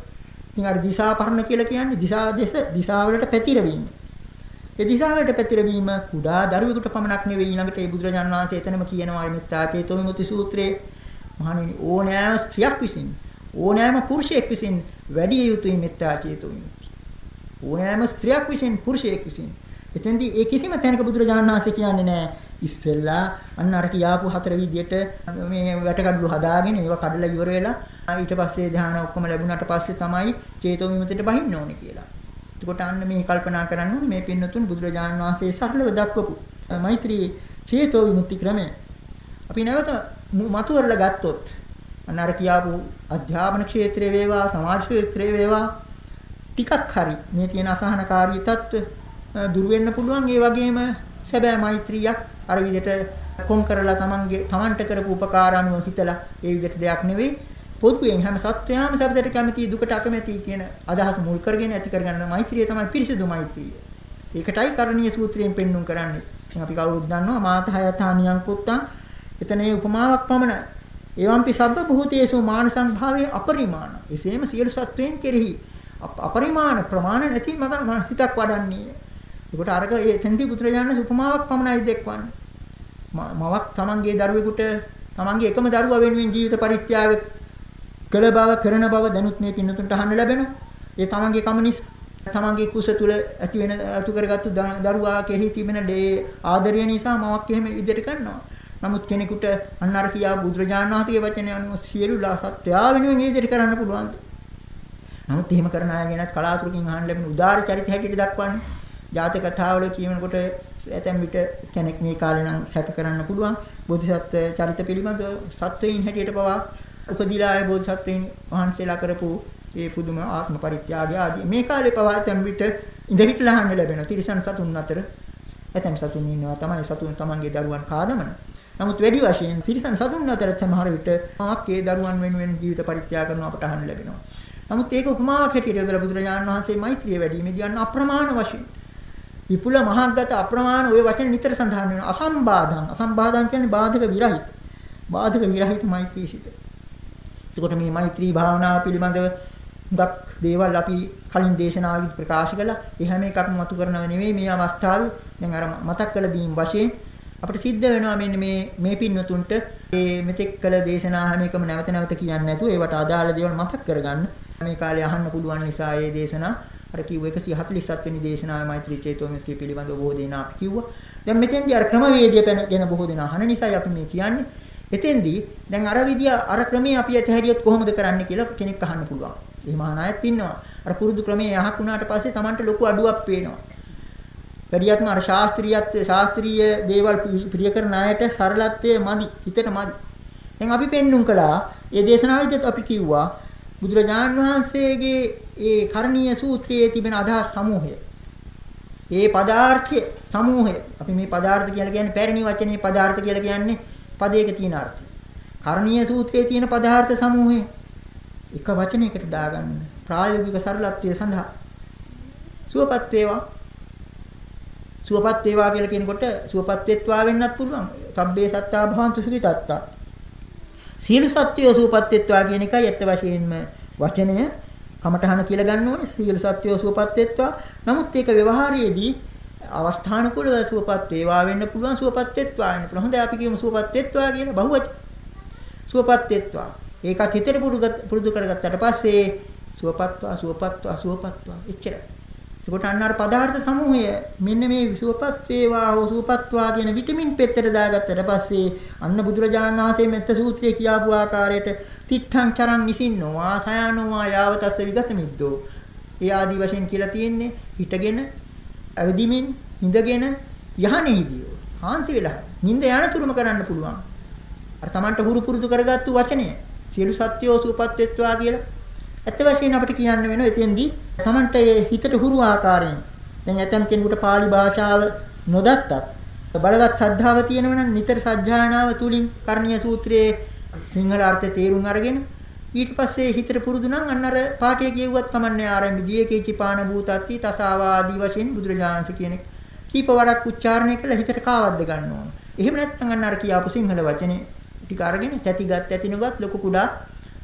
ඉතින් අර දිශාපරණ කියලා කියන්නේ දිශා දෙස දිශාවලට පැතිරවීම. ඒ දිශාවලට පැතිරවීම කුඩා දරුවෙකුට පමණක් නෙවෙයි ඊළඟට ඒ බුදුරජාණන් වහන්සේ එතනම කියනවා මෙත්තා චේතෝ විමුක්ති සූත්‍රයේ මහණෙනි ඕනෑම ස්ත්‍රියක් විසින් ඕනෑම පුරුෂයෙක් විසින් වැඩි යුතුයි මෙත්තා චේතෝ විමුක්ති. ඕනෑම ස්ත්‍රියක් විසින් පුරුෂයෙක් විසින් එතෙන්දී ඒ කිසිම තැනක බුදුරජාණන් වහන්සේ කියන්නේ නැහැ ඉස්සෙල්ලා අන්න අර කියාපු හතර විදියට මේ වැටකඩළු හදාගෙන ඒවා කඩලා ඉවර වෙලා ඊට පස්සේ ධ්‍යාන ඔක්කොම ලැබුණාට පස්සේ තමයි චේතෝ විමුතියට බහින්න ඕනේ කියලා. එතකොට අන්න මේ කල්පනා කරන්න ඕනේ මේ පින්නතුන් බුදුරජාණන් වහන්සේ සරලව දක්වපු මෛත්‍රී චේතෝ විමුක්ති ක්‍රමය. අපි නැවත මතුවරලා ගත්තොත් අන්න අර කියාපු අධ්‍යාපන ක්ෂේත්‍රයේ වේවා සමාජ ක්ෂේත්‍රයේ වේවා ටිකක් හරි මේ තියෙන අසහනකාරී තත්ත්ව දුරු වෙන්න පුළුවන් ඒ වගේම සැබෑ මෛත්‍රියක් අර විදිහට කොම් කරලා තමන්ගේ තමන්ට කරපු උපකාර අනුව හිතලා ඒ විදිහට දෙයක් නෙවෙයි පොදුයෙන් හැම සත්වයාම සබ්දයට කැමති දුකට අකමැති කියන අදහස මුල් කරගෙන ඇති කරගන්න මෛත්‍රිය තමයි පිරිසිදු මෛත්‍රිය. ඒකටයි කරණීය සූත්‍රයෙන් පෙන්눔 කරන්නේ. ඉතින් අපි කවුරුත් දන්නවා මාතහයතානියං පුත්තං එතන ඒ උපමාවක් පමණයි. එවම්පි සබ්බ භූතේසු මානසං භාවයේ අපරිමාණ. එසේම සියලු සත්වයන් කෙරෙහි අපරිමාණ ප්‍රමාණ නැති මම හිතක් වඩන්නේ. ඒකට අරක ඒ තෙන්දී පුත්‍රයාණන් උපමාවක් පමණයි දෙක්වන්නේ. මවක් තමන්ගේ දරුවෙකුට තමන්ගේ එකම දරුවා වෙනුවෙන් ජීවිත පරිත්‍යාග කළ බව කරන බව දැනුත් මේ පින්නතුන්ට අහන්න ලැබෙනවා. ඒ තමන්ගේ කම නිසා තමන්ගේ කුස තුල ඇති වෙන අතු කරගත්තු දරුවා කෙරෙහි තිබෙන දේ ආදරය නිසා මවක් එහෙම විදිහට කරනවා. නමුත් කෙනෙකුට අන්න අර කියා බුදුරජාණන් වහන්සේගේ වචනය අනුව සියලු සත්‍යා වෙනුවෙන් ඒ විදිහට කරන්න පුළුවන්. නමුත් එහෙම කරන අය ගැනත් කලාතුරකින් අහන්න ලැබෙන උදාාර චරිත හැටියට දක්වන්නේ ජාතක කතාවල කියනකොට ඇතැම් විට කෙනෙක් මේ කාලේ නම් සැක කරන්න පුළුවන්. බෝධිසත්ව චරිත පිළිබඳ සත්වයින් හැටියට පවා උපදිලා ආය බෝධිසත්වයින් වහන්සේලා කරපු ඒ පුදුම ආත්ම පරිත්‍යාගය ආදී මේ කාලේ පවා ඇතැම් විට ඉඳහිටලා අහන්න ලැබෙනවා තිරිසන් සතුන් අතර ඇතැම් සතුන් ඉන්නවා තමයි සතුන් තමන්ගේ දරුවන් කාදමන. නමුත් වැඩි වශයෙන් තිරිසන් සතුන් අතර සමහර විට මමක් ඒ දරුවන් වෙනුවෙන් ජීවිත පරිත්‍යාග කරනවා අපට අහන්න ලැබෙනවා. නමුත් ඒක උපමාවක් හැටියට යොදලා බුදුරජාණන් වහන්සේ මෛත්‍රිය වැඩිීමේදී යන අප්‍රමාණ වශයෙන් විපුල මහග්ගත අප්‍රමාණ ওই වචන නිතර සඳහන් වෙනවා. අසම්බාධං. අසම්බාධං කියන්නේ බාධක විරහිත. බාධක විරහිත මෛත්‍රී සිත. එතකොට මේ මෛත්‍රී භාවනාව පිළිබඳව හුඟක් දේවල් අපි කලින් දේශනාවලදී ප්‍රකාශ කළා. ඒ හැම එකක්ම මතු කරනව නෙවෙයි මේ අවස්ථාවේ දැන් අර මතක් කළ දීම් වශයෙන් අපිට සිද්ධ වෙනවා මෙන්න මේ මේ පින්වතුන්ට මේ මෙතෙක් කළ දේශනා හැම එකම නැවත නැවත කියන්නේ නැතුව ඒවට අදාළ දේවල් මතක් කරගන්න. මේ කාලේ අහන්න පුළුවන් නිසා ඒ දේශනා අර කිව්ව 147 වෙනි දේශනාවේ මෛත්‍රී චේතෝමිත්‍ය පිළිබඳව බොහෝ දෙනා අපි කිව්වා. දැන් මෙතෙන්දී අර ක්‍රමවේදය ගැන බොහෝ දෙනා අහන නිසායි අපි මේ කියන්නේ. එතෙන්දී දැන් අර විදිය අර ක්‍රමයේ අපි ඇතහැරියොත් කොහොමද කරන්න කියලා කෙනෙක් අහන්න පුළුවන්. එහෙම අහන අයත් ඉන්නවා. අර පුරුදු ක්‍රමයේ යහක් වුණාට පස්සේ Tamanට ලොකු අඩුවක් පේනවා. වැඩියක්ම අර ශාස්ත්‍රීයත්වයේ ශාස්ත්‍රීය දේවල් ප්‍රිය කරන අයට සරලත්වයේ මදි හිතට මදි. දැන් අපි පෙන්눔 කළා. ඒ දේශනාවෙත් අපි කිව්වා බුදුරජාණන් වහන්සේගේ ඒ කරණීය සූත්‍රයේ තිබෙන අදහස් සමූහය. ඒ පදාර්ථය සමූහය. අපි මේ පදාර්ථ කියලා කියන්නේ පැරණි වචනේ පදාර්ථ කියලා කියන්නේ පදයක තියෙන අර්ථය. කරණීය සූත්‍රයේ තියෙන පදාර්ථ සමූහය එක වචනයකට දාගන්න ප්‍රායෝගික සරලත්වය සඳහා සුවපත් වේවා සුවපත් වේවා කියලා කියනකොට සුවපත් වෙත්වා වෙන්නත් පුළුවන්. සබ්බේ සත්තා භවන්තු සුඛිතත්තා. සියලු සත්වයෝ සුවපත් වෙත්වා කියන එකයි ඇත්ත වශයෙන්ම වචනය කමඨහන කියලා ගන්න ඕනේ සියලු සත්වයෝ සුවපත් වෙත්වා. නමුත් ඒක ව්‍යවහාරයේදී අවස්ථානුකූලව සුවපත් වේවා වෙන්න පුළුවන් සුවපත් වෙත්වා වෙන්න පුළුවන්. හොඳයි අපි කියමු සුවපත් වෙත්වා කියලා බහුවච. සුවපත් වෙත්වා. ඒකත් හිතේ පුරුදු කරගත්තට පස්සේ සුවපත්වා සුවපත්වා සුවපත්වා එච්චරයි. එතකොට අන්න අර පදාර්ථ සමූහය මෙන්න මේ සුවපත් වේවා හෝ සුවපත්වා කියන විටමින් පෙත්තට දාගත්තට පස්සේ අන්න බුදුරජාණන් වහන්සේ මෙත්ත සූත්‍රයේ කියාපු ආකාරයට තිට්ඨං චරං නිසින්නෝ ආසයනෝ යාවතස්ස විගත මිද්දෝ. ඒ ආදි වශයෙන් කියලා තියෙන්නේ හිටගෙන අවදිමින් ඉඳගෙන යහනෙහිදී. හාන්සි වෙලා. නිින්ද යනතුරුම කරන්න පුළුවන්. අර Tamanට හුරු පුරුදු කරගත්තු වචනය. සියලු සත්‍යෝ සුවපත් වෙත්වා කියලා ඇත්ත වශයෙන් අපිට කියන්න වෙනවා එතෙන්දී Tamante හිතට හුරු ආකාරයෙන් දැන් ඇතම් කෙනෙකුට pāli භාෂාව නොදත්තත් බලවත් ශ්‍රද්ධාව තියෙනවා නම් නිතර සත්‍යඥානාව තුලින් කර්ණීය සූත්‍රයේ සිංහල අර්ථය තේරුම් අරගෙන ඊට පස්සේ හිතට පුරුදු නම් අන්න අර පාඨය කියුවත් කමන්නේ ආරම්භ දීකේචි පාන භූතත්ති තසාවා ආදී වශයෙන් බුදුරජාණන්ස කියන කීප වරක් උච්චාරණය කළා හිතට කාවද්ද ගන්න ඕන. එහෙම නැත්නම් අන්න අර කියාපු සිංහල වචනේ ටික අරගෙන තැතිගත් ඇතිනුගත් ලොකු කුඩා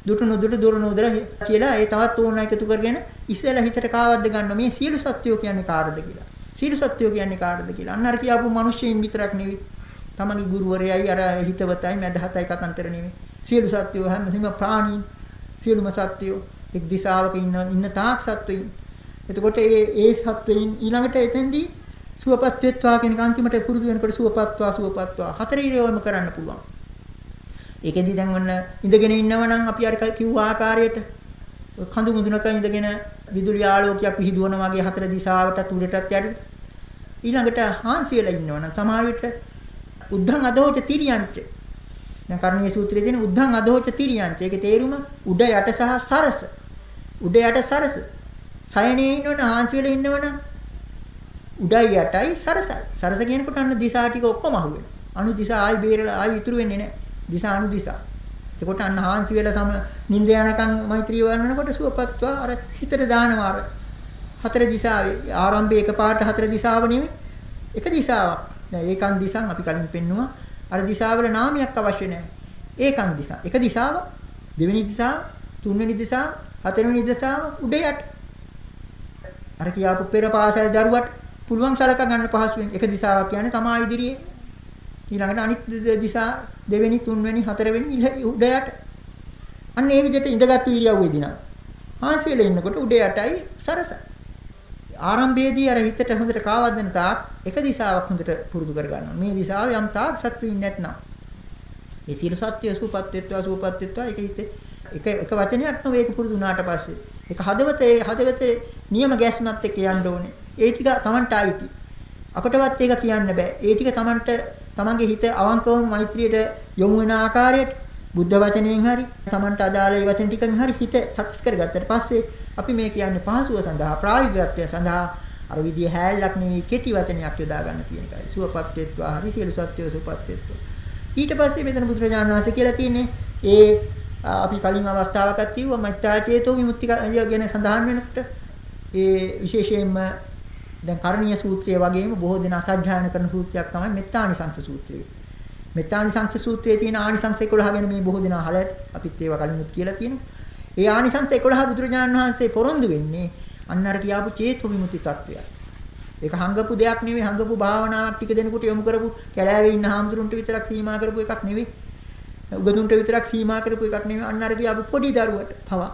දුටු නුදුට දුර නුදුර කියලා ඒ තවත් ඕන එකතු කරගෙන ඉස්සෙල්ලා හිතට කාවද්ද ගන්න මේ සියලු සත්වෝ කියන්නේ කාටද කියලා. සියලු සත්වෝ කියන්නේ කාටද කියලා. අන්න අර කියාපු මිනිස්සුන් විතරක් නෙවෙයි. තමන්ගේ ගුරුවරයයි අර හිතවතයි මැදහතයි කතන්තර නෙවෙයි. සියලු සත්වෝ හැමසෙම ප්‍රාණීන් සියලුම සත්වෝ එක් දිශාවක ඉන්න ඉන්න තාක් සත්වයින්. එතකොට ඒ ඒ සත්වයින් ඊළඟට එතෙන්දී සුවපත් වෙත්වා කියන අන්තිමට පුරුදු වෙනකොට සුවපත්වා සුවපත්වා හතර ඉරියව්වම කරන්න පුළුවන්. ඒකෙදි දැන් ඔන්න ඉඳගෙන ඉන්නවනම් අපි අර කිව්ව ආකාරයට කඳු මුදුනක ඉඳගෙන විදුලි ආලෝකයක් විහිදුවන වගේ හතර දිශාවට උඩටත් යටට ඊළඟට හාන්සි වෙලා ඉන්නවනම් සමහර විට උද්ධං අදෝච තිරියංච. දැන් කර්ණීය සූත්‍රයේ තියෙන උද්ධං අදෝච තිරියංච. ඒකේ තේරුම උඩ යට සහ සරස. උඩ යට සරස. සයනේ ඉන්නවනම් හාන්සි වෙලා ඉන්නවනම් උඩයි යටයි සරසයි. සරස කියනකොට අන්න දිශා ටික ඔක්කොම අහුවෙනවා. අනු දිශා ආයි බේරලා ආයි ඉතුරු වෙන්නේ නැහැ. දිශා අනු දිශා එතකොට අන්න හාන්සි වෙලා සම නිින්ද යනකම් මෛත්‍රිය වඩනකොට සුවපත්වා අර හිතට දානවා අර හතර දිශාවේ ආරම්භයේ එකපාරට හතර දිශාව නෙමෙයි එක දිශාවක්. දැන් ඒකන් දිශාන් අපි කලින් පෙන්නුවා. අර දිශාවල නාමයක් අවශ්‍ය නැහැ. ඒකන් දිශා. එක දිශාව, දෙවෙනි දිශාව, තුන්වෙනි දිශාව, හතරවෙනි දිශාව උඩ යට. අර කියාපු පෙර පාසල් දරුවට පුළුවන් සලක ගන්න පහසුවෙන් එක දිශාවක් කියන්නේ තමා ඉදිරියේ ඊළඟට අනිත් දිසා දෙවෙනි තුන්වෙනි හතරවෙනි උඩ යට අන්න ඒ විදිහට ඉඳගත්තු ඉරියව්වේදී නම් හාන්සි වෙලා ඉන්නකොට උඩ යටයි සරස. ආරම්භයේදී අර හිතට හොඳට කාවද්දන තාක් එක දිශාවක් හොඳට පුරුදු කර ගන්නවා මේ දිශාව යම් තාක් සත්තු ඉන්නේ නැත්නම්. මේ සීල සත්‍ය සූපත්ත්ව සූපත්ත්ව එක හිතේ එක එක වචනයක් නෝ ඒක පුරුදු වුණාට පස්සේ. ඒක හදවතේ හදවතේ නියම ගැස්මත් එක්ක යන්න ඕනේ. ඒ ටික Tamanට ආйти අපටවත් ඒක කියන්න බෑ. ඒ ටික Tamanට තමන්ගේ හිත අවංකවම මෛත්‍රියට යොමු වෙන ආකාරයට බුද්ධ වචනයෙන් හරි තමන්ට අදාළ ඒ වචන ටිකෙන් හරි හිත සකස් කරගත්තට පස්සේ අපි මේ කියන්නේ පහසුව සඳහා ප්‍රායෝගිකත්වය සඳහා අර විදිය හැල්ලක් නෙවෙයි කෙටි වචනයක් යොදා ගන්න තියෙන එකයි. සුවපත් වෙත්වා හරි සියලු සත්‍යෝ සුවපත් වෙත්වා. ඊට පස්සේ මෙතන බුදුරජාණන් වහන්සේ කියලා තියෙන්නේ ඒ අපි කලින් අවස්ථාවකත් කිව්වා මෛත්‍රා චේතෝ විමුක්ති ගැන සඳහන් වෙනකොට ඒ විශේෂයෙන්ම දැන් කරණීය සූත්‍රය වගේම බොහෝ දෙනා සජ්ජායන කරන සූත්‍රයක් තමයි මෙත්තානිසංස සූත්‍රය. මෙත්තානිසංස සූත්‍රයේ තියෙන ආනිසංස 11 ගැන මේ බොහෝ දෙනා අහලා අපිත් ඒවා කලිනුත් කියලා තියෙනවා. ඒ ආනිසංස 11 බුදුරජාණන් වහන්සේ පොරොන්දු වෙන්නේ අන්න අර කියාපු චේතු විමුති තත්වය. ඒක හංගපු දෙයක් නෙවෙයි හංගපු භාවනාවක් ටික දෙනකොට යොමු කරපු කැලෑවේ ඉන්න හාමුදුරන්ට විතරක් සීමා කරපු එකක් නෙවෙයි. උගතුන්ට විතරක් සීමා කරපු එකක් නෙවෙයි අන්න අර කියාපු පොඩි දරුවට පවා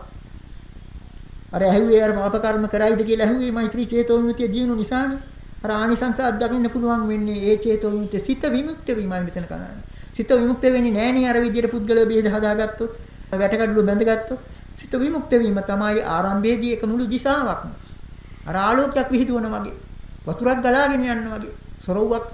අර ඇහුවේ අර පාපකර්ම කරයිද කියලා ඇහුවේ මෛත්‍රී චේතෝ විමුක්තිය දිනු නිසානේ. අර ආනිසංස අත්දකින්න පුළුවන් වෙන්නේ ඒ චේතෝ විමුක්තිය සිත විමුක්ත වීමයි මෙතන කරන්නේ. සිත විමුක්ත වෙන්නේ නෑනේ අර විදියට පුද්ගල බේද හදාගත්තොත්, වැටකඩළු බැඳගත්තොත්. සිත විමුක්ත වීම තමයි ආරම්භයේදී එක මුළු දිශාවක්ම. අර ආලෝකයක් විහිදුවන වගේ, වතුරක් ගලාගෙන යන වගේ, සොරවුවක්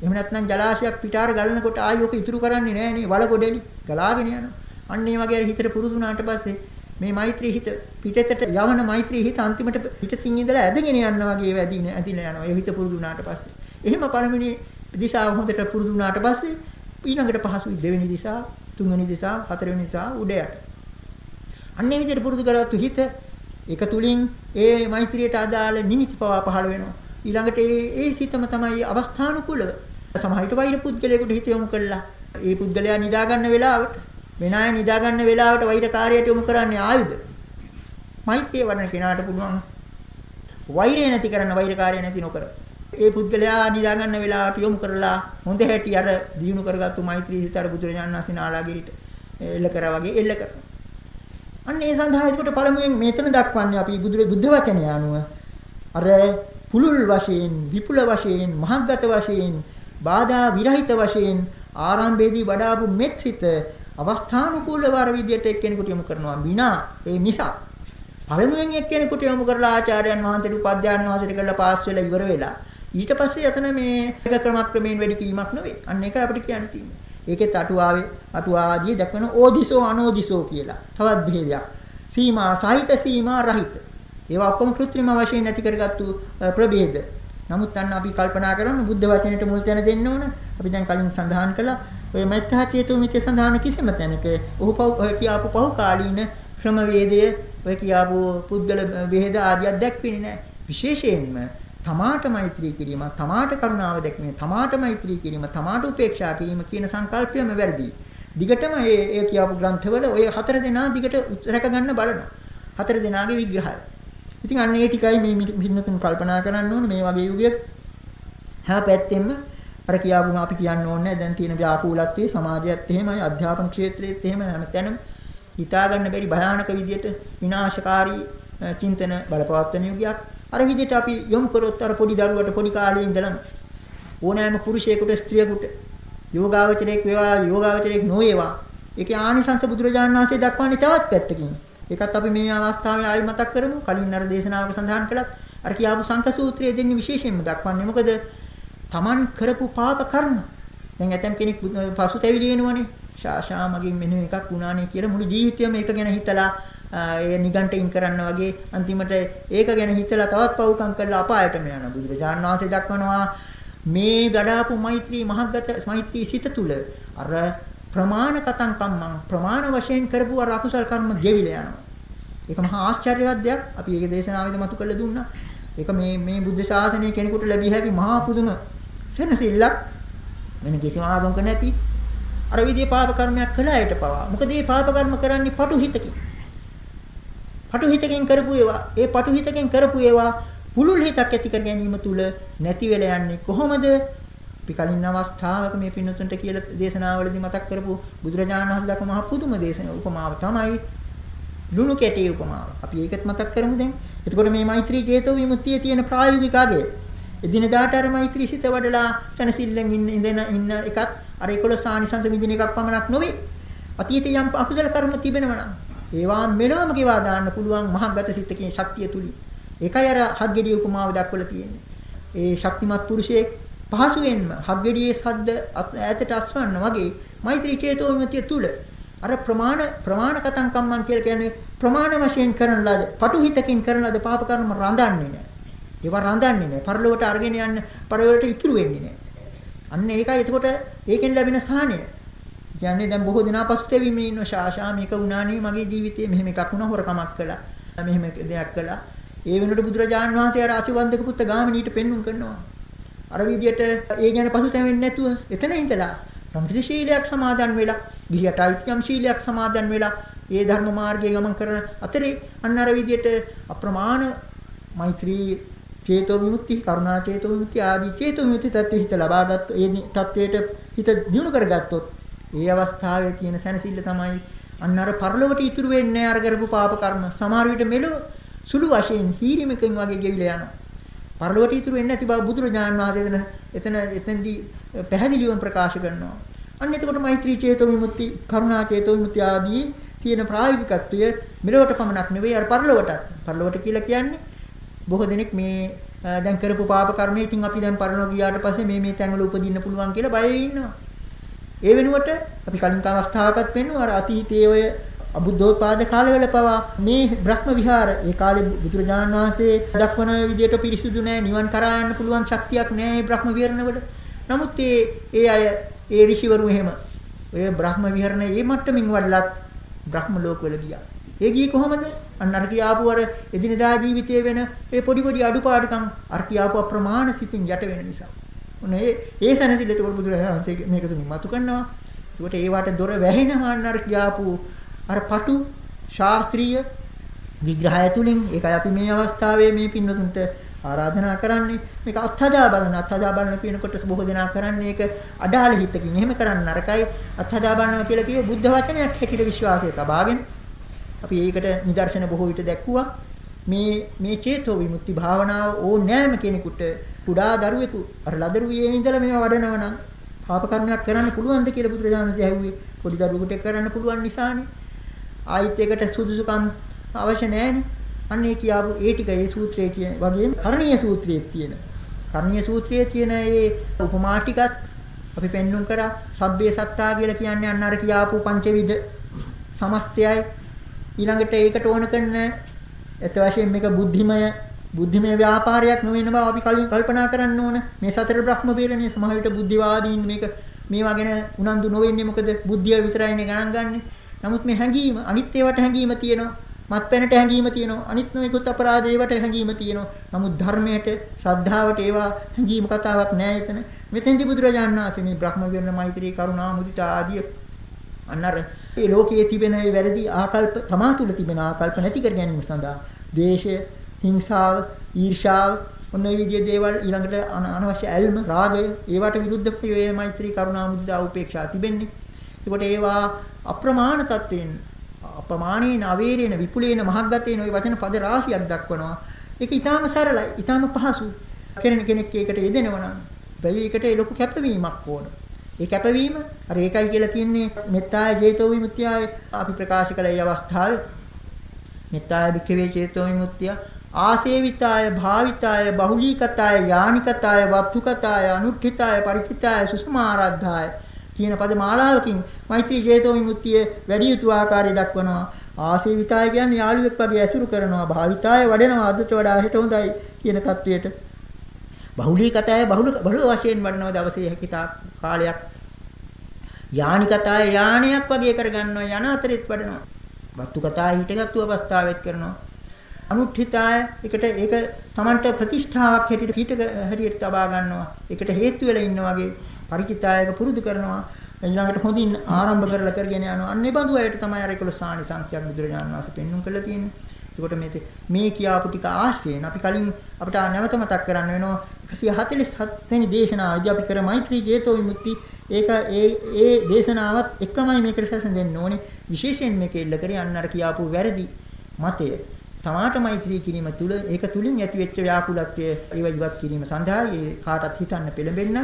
එහෙම නැත්නම් ජලාශයක් පිටාර ගලනකොට ආයෝක ඉතුරු කරන්නේ නෑනේ වල ගොඩේලි ගලාගෙන යනවා. අන්න ඒ වගේ හිතට පුරුදු වුණාට පස්සේ මේ මෛත්‍රී හිත පිටතට යවන මෛත්‍රී හිත අන්තිමට පිටින් ඉඳලා ඇදගෙන යනවා වගේ වැඩින ඇදිලා යනවා. ඒ හිත පුරුදු වුණාට පස්සේ. එහෙම පළවෙනි දිශාව හොඳට පුරුදු වුණාට පස්සේ ඊළඟට පහසුයි දෙවෙනි දිශාව, තුන්වෙනි දිශාව, හතරවෙනි දිශාව උඩ යට. අන්නේ විදිහට පුරුදු කරගත්තු හිත ඒක තුලින් ඒ මෛත්‍රියට අදාළ නිමිති පවා පහළ වෙනවා. ඊළඟට ඒ ඒ සිතම තමයි අවස්ථානුකූලව සමහර විට වෛර පුද්ගලයෙකුට හිත යොමු කළා. ඒ පුද්ගලයා නිදා ගන්න වෙලාවට වෙන අය නිදා ගන්න වෙලාවට වෛරකාරයට යොමු කරන්නේ ආයුධ. මෛත්‍රිය වඩන කෙනාට පුළුවන් වෛරය නැති කරන්න වෛරකාරය නැති නොකර. ඒ පුද්ගලයා නිදා ගන්න වෙලාවට යොමු කරලා හොඳ හැටි අර දිනු කරගත්තු මෛත්‍රී සිත අර බුදුරජාණන් වහන්සේ නාලාගිරිට එල්ල කරා වගේ එල්ල කරනවා. අන්න ඒ සඳහා ඒකට පළමුවෙන් මෙතන දක්වන්නේ අපි බුදු බුද්ධ වචනය අනුව අර පුලුල් වශයෙන් විපුල වශයෙන් මහග්ගත වශයෙන් බාධා විරහිත වශයෙන් ආරම්භයේදී වඩාපු මෙත් සිත අවස්ථානුකූලව අර විදියට එක්කෙනෙකුට යොමු කරනවා විනා ඒ නිසා පළමුවෙන් එක්කෙනෙකුට යොමු කරලා ආචාර්යයන් වහන්සේට උපාධ්‍යායන් වහන්සේට කරලා පාස් වෙලා ඉවර වෙලා ඊට පස්සේ එතන මේ එක ක්‍රමක්‍රමයෙන් වැඩි කිරීමක් නෙවෙයි. අන්න ඒක අපිට කියන්න තියෙන්නේ. ඒකෙත් අටුවාවේ අටුවාදී දක්වන ඕදිසෝ අනෝදිසෝ කියලා. තවත් බෙහෙදයක්. සීමා සහිත සීමා රහිත. ඒවා ඔක්කොම કૃත්‍රිම වශයෙන් නැති කරගත්තු ප්‍රභේද. නමුත් අන්න අපි කල්පනා කරමු බුද්ධ වචනයට මුල් තැන දෙන්න ඕන. අපි දැන් කලින් සඳහන් කළා ඔය මෙත්තා චේතු මිත්‍ය සඳහන් කිසිම තැනක ඔහු ඔය කියාපු පහුකාලීන ක්‍රමවේදය ඔය කියාපු පුද්ගල බෙහෙද ආදියක් දැක්වෙන්නේ නැහැ. විශේෂයෙන්ම තමාට මෛත්‍රී කිරීම, තමාට කරුණාව දැක්වීම, තමාට මෛත්‍රී කිරීම, තමාට උපේක්ෂා කිරීම කියන සංකල්පයම වැරදි. දිගටම මේ ඒ කියාපු ග්‍රන්ථවල ඔය හතර දෙනා දිගට රැක ගන්න බලනවා. හතර දෙනාගේ විග්‍රහය. ඉතින් අන්න ඒ ටිකයි මේ මිනිත්තුන් කල්පනා කරන්න ඕනේ මේ වගේ යුගයක හැම පැත්තෙම අර කියාවුන අපි කියන්න ඕනේ දැන් තියෙන ව්‍යාකූලත්වයේ සමාජයත් එහෙමයි අධ්‍යාපන ක්ෂේත්‍රයේත් එහෙම හැමතැනම හිතා ගන්න බැරි භයානක විදියට විනාශකාරී චින්තන බලපවත්වන යුගයක් අර විදිහට අපි යොමු කරොත් අර පොඩි දරුවට පොඩි කාලේ ඉඳලම ඕනෑම පුරුෂයෙකුට ස්ත්‍රියෙකුට යෝගාවචරයක් වේවා යෝගාවචරයක් නොවේවා ඒකේ ආනිසංස බුදුරජාණන් වහන්සේ දක්වන්නේ තවත් පැත්තකින්. ඒකත් අපි මේ අවස්ථාවේ ආයෙ මතක් කරමු. කලින් අර දේශනාවක සඳහන් කළා. අර කියාපු සංක සූත්‍රයේ දෙන්නේ විශේෂයෙන්ම දක්වන්නේ මොකද? Taman කරපු පාප කර්ම. දැන් ඇතම් කෙනෙක් පසුතැවිලි වෙනවනේ. ශාශා මගින් මෙන්න එකක් වුණානේ කියලා මුළු ජීවිතයම ඒක ගැන හිතලා ඒ නිගන්ටින් කරන්න වගේ අන්තිමට ඒක ගැන හිතලා තවත් පව්කම් කරලා අපායටම යන බුදුරජාණන් වහන්සේ දක්වනවා මේ ගඩාපු මෛත්‍රී මහග්ගත මෛත්‍රී සිත තුල අර ප්‍රමාණ කතං කම්මං ප්‍රමාණ වශයෙන් කරපු අර අකුසල් කර්ම ගෙවිලා යනවා. ඒක මහා ආශ්චර්යවත් දෙයක්. අපි ඒක දේශනාවෙදි මතු කරලා දුන්නා. ඒක මේ මේ බුද්ධ ශාසනය කෙනෙකුට ලැබිය හැකි මහා පුදුම සෙනසිල්ලක්. වෙන කිසිම ආගමක නැති අර විදිහේ පාප කර්මයක් කළා යට පවා. මොකද මේ පාප කර්ම කරන්නේ පටු හිතකින්. පටු හිතකින් කරපු ඒවා, ඒ පටු හිතකින් කරපු ඒවා පුළුල් හිතක් ඇති කර ගැනීම තුල නැති වෙලා යන්නේ කොහොමද? අපි කලින් අවස්ථාවක මේ පින්නතුන්ට කියලා දේශනාවලදී මතක් කරපු බුදුරජාණන් වහන්සේ දක්ව මහ පුදුම දේශන උපමාව තමයි ලුණු කැටේ උපමාව. අපි ඒකත් මතක් කරමු දැන්. එතකොට මේ මෛත්‍රී චේතෝ විමුක්තිය තියෙන ප්‍රායෝගික අගය. එදිනදාට අර මෛත්‍රී සිත වඩලා සනසිල්ලෙන් ඉන්න ඉඳන ඉන්න එකත් අර 11 ආනිසංස විදින එකක් පමණක් නොවේ. අතීතයේ යම් අකුසල කර්ම තිබෙනවා නම් ඒවා මෙලොවම කිවා දාන්න පුළුවන් මහගත සිතකින් ශක්තිය තුලින්. ඒකයි අර හග්ගෙඩිය උපමාව දක්වලා තියෙන්නේ. ඒ ශක්තිමත් පුරුෂයෙක් පහසුවෙන්ම හග්ගෙඩියේ සද්ද ඈතට අස්වන්න වගේ මෛත්‍රී චේතෝ විමුක්තිය තුල අර ප්‍රමාණ ප්‍රමාණකතං කම්මං කියලා කියන්නේ ප්‍රමාණ වශයෙන් කරන ලද පටු හිතකින් කරන ලද පාප කර්ම රඳන්නේ නැහැ. ඒවා රඳන්නේ නැහැ. පරලොවට අරගෙන යන්න පරලොවට ඉතුරු වෙන්නේ නැහැ. අන්න ඒකයි එතකොට ඒකෙන් ලැබෙන සාහනය. කියන්නේ දැන් බොහෝ දෙනා පසුතැවීමේ ඉන්න ශාශා මේක වුණානේ මගේ ජීවිතේ මෙහෙම එකක් වුණා හොරකමක් කළා. මෙහෙම දෙයක් කළා. ඒ වෙනුවට බුදුරජාණන් වහන්සේ අර ආශිර්වාදක පුත්ත ගාමිනීට පෙන්눔 කරනවා. අර විදියට ඒ ගැන පසුතැවෙන්නේ නැතුව එතන ඉඳලා සම්ප්‍රති ශීලයක් සමාදන් වෙලා ගිහියට අයිතියම් ශීලයක් සමාදන් වෙලා ඒ ධර්ම මාර්ගයේ ගමන් කරන අතරේ අන්න අර විදියට අප්‍රමාණ මෛත්‍රී චේතෝ විමුක්ති කරුණා චේතෝ විමුක්ති ආදී චේතෝ විමුක්ති තත්ත්වෙ හිත ලබාගත් ඒ තත්ත්වයට හිත දිනු කරගත්තොත් ඒ අවස්ථාවේ තියෙන සැනසෙල්ල තමයි අන්න අර පරලොවට ඉතුරු වෙන්නේ අර කරපු පාප කර්ම සමහර විට මෙලොව සුළු වශයෙන් හීරිමකින් වගේ ගෙවිලා යනවා පරලොවට ඉතුරු වෙන්නේ නැති බව බුදුරජාණන් වහන්සේ එතන එතනදී පැහැදිලිවම ප්‍රකාශ කරනවා. අන්න එතකොට මෛත්‍රී චේතෝ විමුක්ති, කරුණා චේතෝ විමුක්ති ආදී තියෙන ප්‍රායෝගිකත්වය මෙලොවට පමණක් නෙවෙයි අර පරලොවට. පරලොවට කියලා කියන්නේ බොහෝ දෙනෙක් මේ දැන් කරපු පාප කර්මයේ ඉතින් අපි දැන් පරලොව ගියාට පස්සේ මේ මේ තැන්වල උපදින්න පුළුවන් කියලා බය ඉන්නවා. ඒ වෙනුවට අපි කලින් අවස්ථාවකත් වෙන්නවා අර අතීතයේ ඔය අබුද්ධෝත්පාද කාලවල පවා මේ බ්‍රහ්ම විහාර ඒ කාලේ බුදුරජාණන් වහන්සේ දක්වන විදියට පිරිසුදු නැහැ නිවන් කරා යන්න පුළුවන් ශක්තියක් නැහැ මේ බ්‍රහ්ම විහරණවල. නමුත් ඒ ඒ අය ඒ ඍෂිවරු එහෙම ඔය බ්‍රහ්ම විහරණ ඒ මට්ටමින් වඩලත් බ්‍රහ්ම ලෝකවල ගියා. ඒ ගියේ කොහමද? අන්න අර කියාපු අර එදිනදා ජීවිතයේ වෙන ඒ පොඩි පොඩි අඩුපාඩුකම් අර කියාපු අප්‍රමාණ සිතින් යට වෙන නිසා. ඔන්න ඒ ඒ සැනසෙල්ල ඒකට බුදුරජාණන් වහන්සේ මේක තුමින් මතු කරනවා. ඒකට ඒවට දොර වැහෙනවා අන්න අර කියාපු අර පටු ශාස්ත්‍රීය විග්‍රහය තුලින් ඒකයි අපි මේ අවස්ථාවේ මේ පින්නතුන්ට ආරාධනා කරන්නේ මේක අත්හදා බලන අත්හදා බලන කියනකොට බොහෝ දෙනා කරන්නේ ඒක අඩාල හිතකින් එහෙම කරන්න නරකයි අත්හදා බලනවා කියලා කියේ බුද්ධ වචනයක් හැටියට විශ්වාසය තබාගෙන අපි ඒකට නිදර්ශන බොහෝ විට දැක්කුවා. මේ මේ චේතෝ විමුක්ති භාවනාව ඕනෑම කෙනෙකුට කුඩා දරුවෙකු අර ලදරුවේ ඉඳලා මේවා වඩනවා නම් පාප කර්මයක් කරන්න පුළුවන්ද කියලා බුදුරජාණන් වහන්සේ ඇහුවේ. පොඩි දරුවෙකුට කරන්න පුළුවන් නිසානේ. ආයිත් ඒකට සුදුසුකම් අවශ්‍ය නැහැනේ. අන්න ඒ කියාපු ඒ ටික ඒ සූත්‍රයේ කියන වගේම කරණීය සූත්‍රයේ තියෙන. කරණීය සූත්‍රයේ තියෙන ඒ උපමා ටිකත් අපි පෙන්눔 කරා. සබ්බේ සත්තා කියලා කියන්නේ අන්න අර කියාපු පංචවිධ සමස්තයයි. ඊළඟට ඒකට ඕන කරන එත වශයෙන් මේක බුද්ධිමය බුද්ධිමය ව්‍යාපාරයක් නොවන බව අපි කලින් කල්පනා කරන්න ඕන මේ සතර බ්‍රහ්ම බේරණිය සමහර විට බුද්ධිවාදීන් මේක මේවා ගැන උනන්දු නොවෙන්නේ මොකද බුද්ධිය විතරයිනේ ගණන් ගන්නේ නමුත් මේ හැඟීම අනිත් ඒවට හැඟීම තියෙනවා. මත්පැනට හැඟීම තියෙනවා. අනිත් නොයෙකුත් අපරාධ ඒවට හැඟීම තියෙනවා. නමුත් ධර්මයට, ශ්‍රද්ධාවට ඒවා හැඟීම කතාවක් නෑ එතන. මෙතෙන්දි බුදුරජාණන් වහන්සේ මේ බ්‍රහ්ම විවරණ මෛත්‍රී කරුණා මුදිතා ආදී අන්නර මේ ලෝකයේ තිබෙන ඒ වැරදි ආකල්ප තමා තුළ තිබෙන ආකල්ප නැති කර ගැනීම සඳහා ද්වේෂය, හිංසාව, ඊර්ෂාව ඔන්න ඔය විදිහේ දේවල් ඊළඟට අනවශ්‍ය ඇල්ම, රාගය ඒවට විරුද්ධව මේ මෛත්‍රී කරුණා මුදිතා උපේක්ෂා තිබෙන්නේ. ඒකට ඒවා අප්‍රමාණ තත්වයෙන් අප්‍රමාණේන අවේරේන විපුලේන මහග්ගතේන ওই වචන පද රාශියක් දක්වනවා. ඒක ඊටාම සරලයි, ඊටාම පහසුයි. කෙනෙක් කෙනෙක් ඒකට යෙදෙනවා නම් බැලි එකට ලොකු කැපවීමක් ඕන. ඒ කැපවීම අර ඒකයි කියලා කියන්නේ මෙත්තාය චේතෝ විමුක්තිය අපි ප්‍රකාශ කළ ඒ අවස්ථාවේ මෙත්තාය භික්ඛවේ චේතෝ විමුක්තිය ආසේවිතාය භාවිතාය බහුලීකතාය යානිකතාය වප්තුකතාය අනුට්ඨිතාය ಪರಿචිතාය සුසමාරද්ධාය කියන පද මාලාවකින් මෛත්‍රී චේතෝ විමුක්තිය වැඩි යුතු ආකාරය දක්වනවා. ආසේවිතාය කියන්නේ යාළුවෙක් වගේ ඇසුරු කරනවා භාවිතාය වඩනවා අදට වඩා හිට හොඳයි කියන தത്വයට. බහුලීකතාය බහුල බහුල වශයෙන් වඩනවා දවසේ හැකිතා කාලයක්. යානිකතාය යානයක් වගේ කරගන්නවා යන අතරෙත් වඩනවා. වත්තු කතාය හිටගත්තු අවස්ථාවෙත් කරනවා. අනුත්ථිතාය එකට ඒක Tamanට ප්‍රතිෂ්ඨාවක් හැටියට පිට හැටියට තබා ගන්නවා. ඒකට හේතු වෙලා ඉන්න වගේ ಪರಿචිතායක පුරුදු කරනවා. ඊළඟට හොඳින් ආරම්භ කරලා කරගෙන යනවා. අන්නේ බඳු අයට තමයි අර 11 සානි සංඛ්‍යාවක් බුදුරජාණන් වහන්සේ පෙන්වුම් කරලා තියෙන්නේ. එතකොට මේ මේ කියාපු ටික ආශ්‍රයෙන් අපි කලින් අපිට නැවත මතක් කරන්න වෙනවා. 147 වෙනි දේශනාවදී අපි කර මෛත්‍රී ජේතෝ විමුක්ති ඒක ඒ ඒ දේශනාවත් එකමයි මේකට සැසඳෙන්න ඕනේ. විශේෂයෙන් මේක එල්ල කරේ අන්න අර කියාපු වැරදි මතය. තමාට මෛත්‍රී කිරීම තුළ ඒක තුලින් ඇතිවෙච්ච ව්‍යාකුලත්වය ඒව ඉවත් කිරීම සඳහා ඒ කාටත් හිතන්න පෙළඹෙන්න.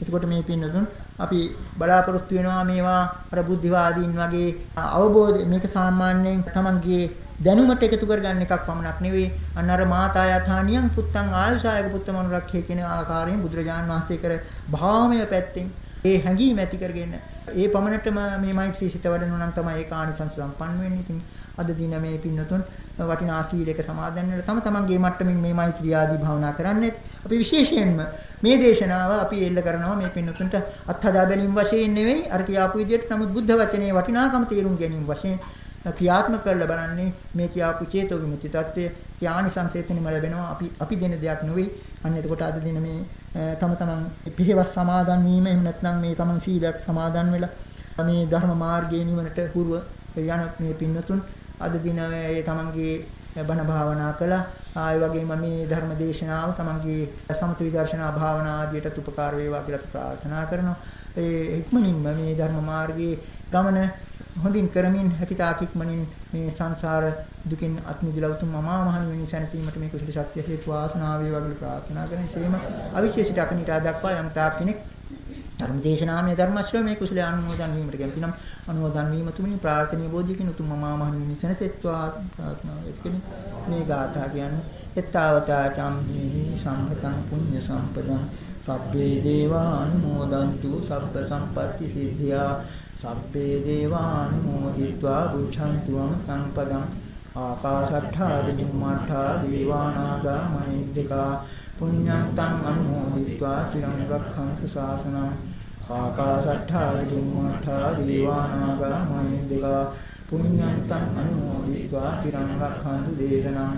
එතකොට මේ පින්නතුන් අපි බලාපොරොත්තු වෙනවා මේවා අර බුද්ධිවාදීන් වගේ අවබෝධ මේක සාමාන්‍යයෙන් තමන්ගේ දැනුමට එකතු කරගන්න එකක් පමණක් නෙවෙයි. අන්න අර මාතා යථානියං පුත්තං ආයුෂායක පුත්තමනුරක්ඛේ කියන ආකාරයෙන් බුදුරජාන් වහන්සේ කර භාවමය පැත්තෙන් ඒ හැඟීම ඇති කරගෙන ඒ පමණටම මේ මෛත්‍රී සිත වඩනවා නම් තමයි ඒක ආනිසංස සම්පන්න වෙන්නේ. ඉතින් අද දින මේ පින්නතුන් වටිනා සීලයක සමාදන් වෙලා තම තමන්ගේ මට්ටමින් මේ මෛත්‍රී ආදී භාවනා කරන්නේ. අපි විශේෂයෙන්ම මේ දේශනාව අපි එල්ල කරනවා මේ පින්නතුන්ට අත්හදා බැලීම වශයෙන් නෙවෙයි අර කියාපු විදිහට නමුත් බුද්ධ වචනේ වටිනාකම තේරුම් ගැනීම වශයෙන් ක්‍රියාත්මක කරලා බලන්නේ මේ කියාපු චේතෝ විමුක්ති தත්ත්වය ඥානිසංසේතනෙම ලැබෙනවා අපි අපි දෙන දෙයක් නෙවෙයි අන්න එතකොට අද දින මේ තම තමන් පිළිවෙස් සමාදන් වීම එහෙම නැත්නම් මේ තමන් සීලයක් සමාදන් වෙලා මේ ධර්ම මාර්ගයේ නිවනට හුරුව යන මේ පින්නතුන් අද දින ඒ තමන්ගේ බණ භාවනා කළා. ආය වගේම මේ ධර්ම දේශනාව තමන්ගේ සමත විදර්ශනා භාවනා ආදියට උපකාර වේවා කියලා ප්‍රාර්ථනා කරනවා. ඒ ඉක්මනින්ම මේ ධර්ම මාර්ගයේ ගමන හොඳින් කරමින් හැකිතාක් ඉක්මනින් මේ සංසාර දුකින් අත් මිදලා උතුම් අමා මහ නිවන සැනසීමට මේ කුසල ශක්තිය හේතු වාසනාව වේවා කියලා ප්‍රාර්ථනා කරන සේම අවිශේෂිත අපනිට දක්වා යම් තාක් කෙනෙක් ධර්ම දේශනාමය ධර්ම ශ්‍රවණය කුසල අනුමෝදන් වීමට කැමති නම් අනුමෝදන් වීම තුමින් ප්‍රාර්ථනීය බෝධියකින් උතුම් අමා මහ නිවන සැනසෙත්වා ප්‍රාර්ථනා එක්කෙනෙක් මේ ගාථා කියන්නේ එත්තාවතා චම්මේහි සම්පතං පුඤ්ඤ සම්පදං සබ්බේ දේවා අනුමෝදන්තු සබ්බ සම්පatti සිද්ධියා සබ්බේ දේවානුමෝදිत्वा බුද්ධන්තු අමතං පදං ආකාශට්ඨා විමුක්ඛා දේවානාගා මහිද්దికා පුඤ්ඤන්තං අනුමෝදිत्वा චිරං රක්ඛන්තු ශාසනං ආකාශට්ඨා විමුක්ඛා දේවානාගා මහිද්దికා පුඤ්ඤන්තං අනුමෝදිत्वा චිරං රක්ඛන්තු දේශනං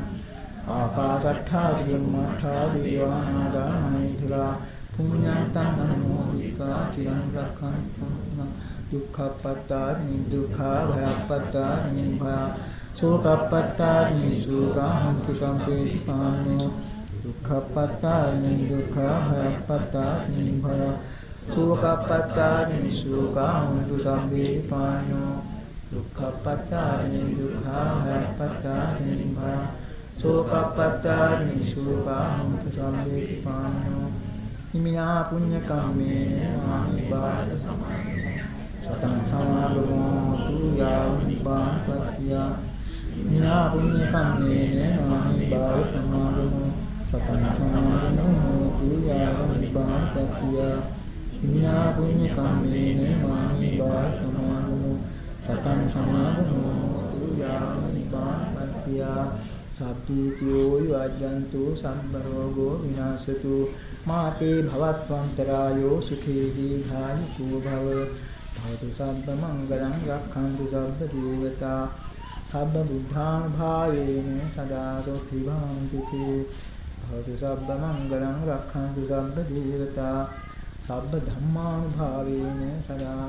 ආකාශට්ඨා විමුක්ඛා දේවානාගා මහිද්దికා පුඤ්ඤන්තං අනුමෝදිत्वा චිරං රක්ඛන්තු දුක්ඛපත්තානි දුක්ඛා භයපත්තානි භය සෝකපත්තානි සෝකං සම්පේපානෝ දුක්ඛපත්තානි දුක්ඛා භයපත්තානි භය සෝකපත්තානි සෝකං සම්පේපානෝ දුක්ඛපත්තානි දුක්ඛා භයපත්තානි භය සෝකපත්තානි සෝකං සම්පේපානෝ හිමිනා පුඤ්ඤ කම්මේ මාමි බාල සමාය සතං සමාගමෝතු යාව නිබ්බාන පත්‍ය මිනා පුඤ්ඤ කම්මේන මානි බාල සමාගමෝ සතං සමාගමෝතු යාව නිබ්බාන පත්‍ය මිනා පුඤ්ඤ කම්මේන මානි බාල සමාගමෝ සතං සමාගමෝතු යාව නිබ්බාන පත්‍ය සත්‍යතියෝ යජ්ජන්තු සම්බ රෝගෝ විනාශතු මාතේ භවත්වන්තරායෝ සුඛී දීඝායුකෝ භව භවතු සබ්බ මංගලං රක්ඛන්තු සබ්බ දේවතා සබ්බ බුද්ධානුභාවේන සදා සොත්ති භාන්ති තේ භවතු සබ්බ මංගලං රක්ඛන්තු සබ්බ දේවතා සබ්බ ධම්මානුභාවේන සදා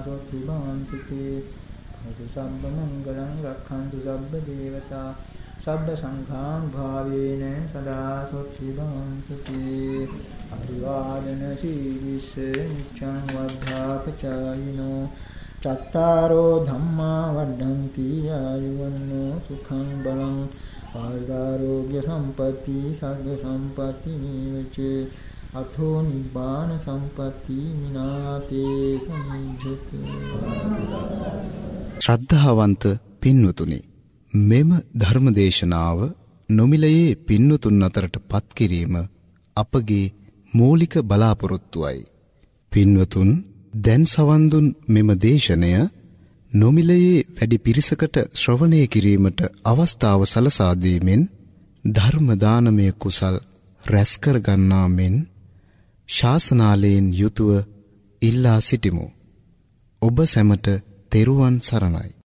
සොත්ති භාන්ති තේ භවතු සබ්බ මංගලං රක්ඛන්තු සබ්බ දේවතා සබ්බ සංඝානුභාවේන සදා සොත්ති භාන්ති තේ අභිවාදන සීවිස නිච්ඡං වද්ධාපචායිනෝ චත්තාරෝ ධම්මා වඩ්ඩಂತಿ ආයුවන්නෝ සුඛං බලං ආරෝග්‍ය සම්පatti සග්ග සම්පatti නීවච අතෝ නිබ්බාන සම්පatti මිනාතේ සමිජ්ජති ශ්‍රද්ධාවන්ත පින්වතුනි මෙම ධර්මදේශනාව නොමිලයේ පින්වතුන් අතරට පත් කිරීම අපගේ මූලික බලාපොරොත්තුවයි පින්වතුන් දැන් සවන් දුන් මෙම දේශනය නොමිලයේ වැඩි පිරිසකට ශ්‍රවණය කිරීමට අවස්ථාව සලසා දීමෙන් ධර්ම දානමය කුසල් රැස් කර ගන්නා මෙන් ශාසනාලයෙන් යුතුව ඉල්ලා සිටිමු. ඔබ සැමට තෙරුවන් සරණයි.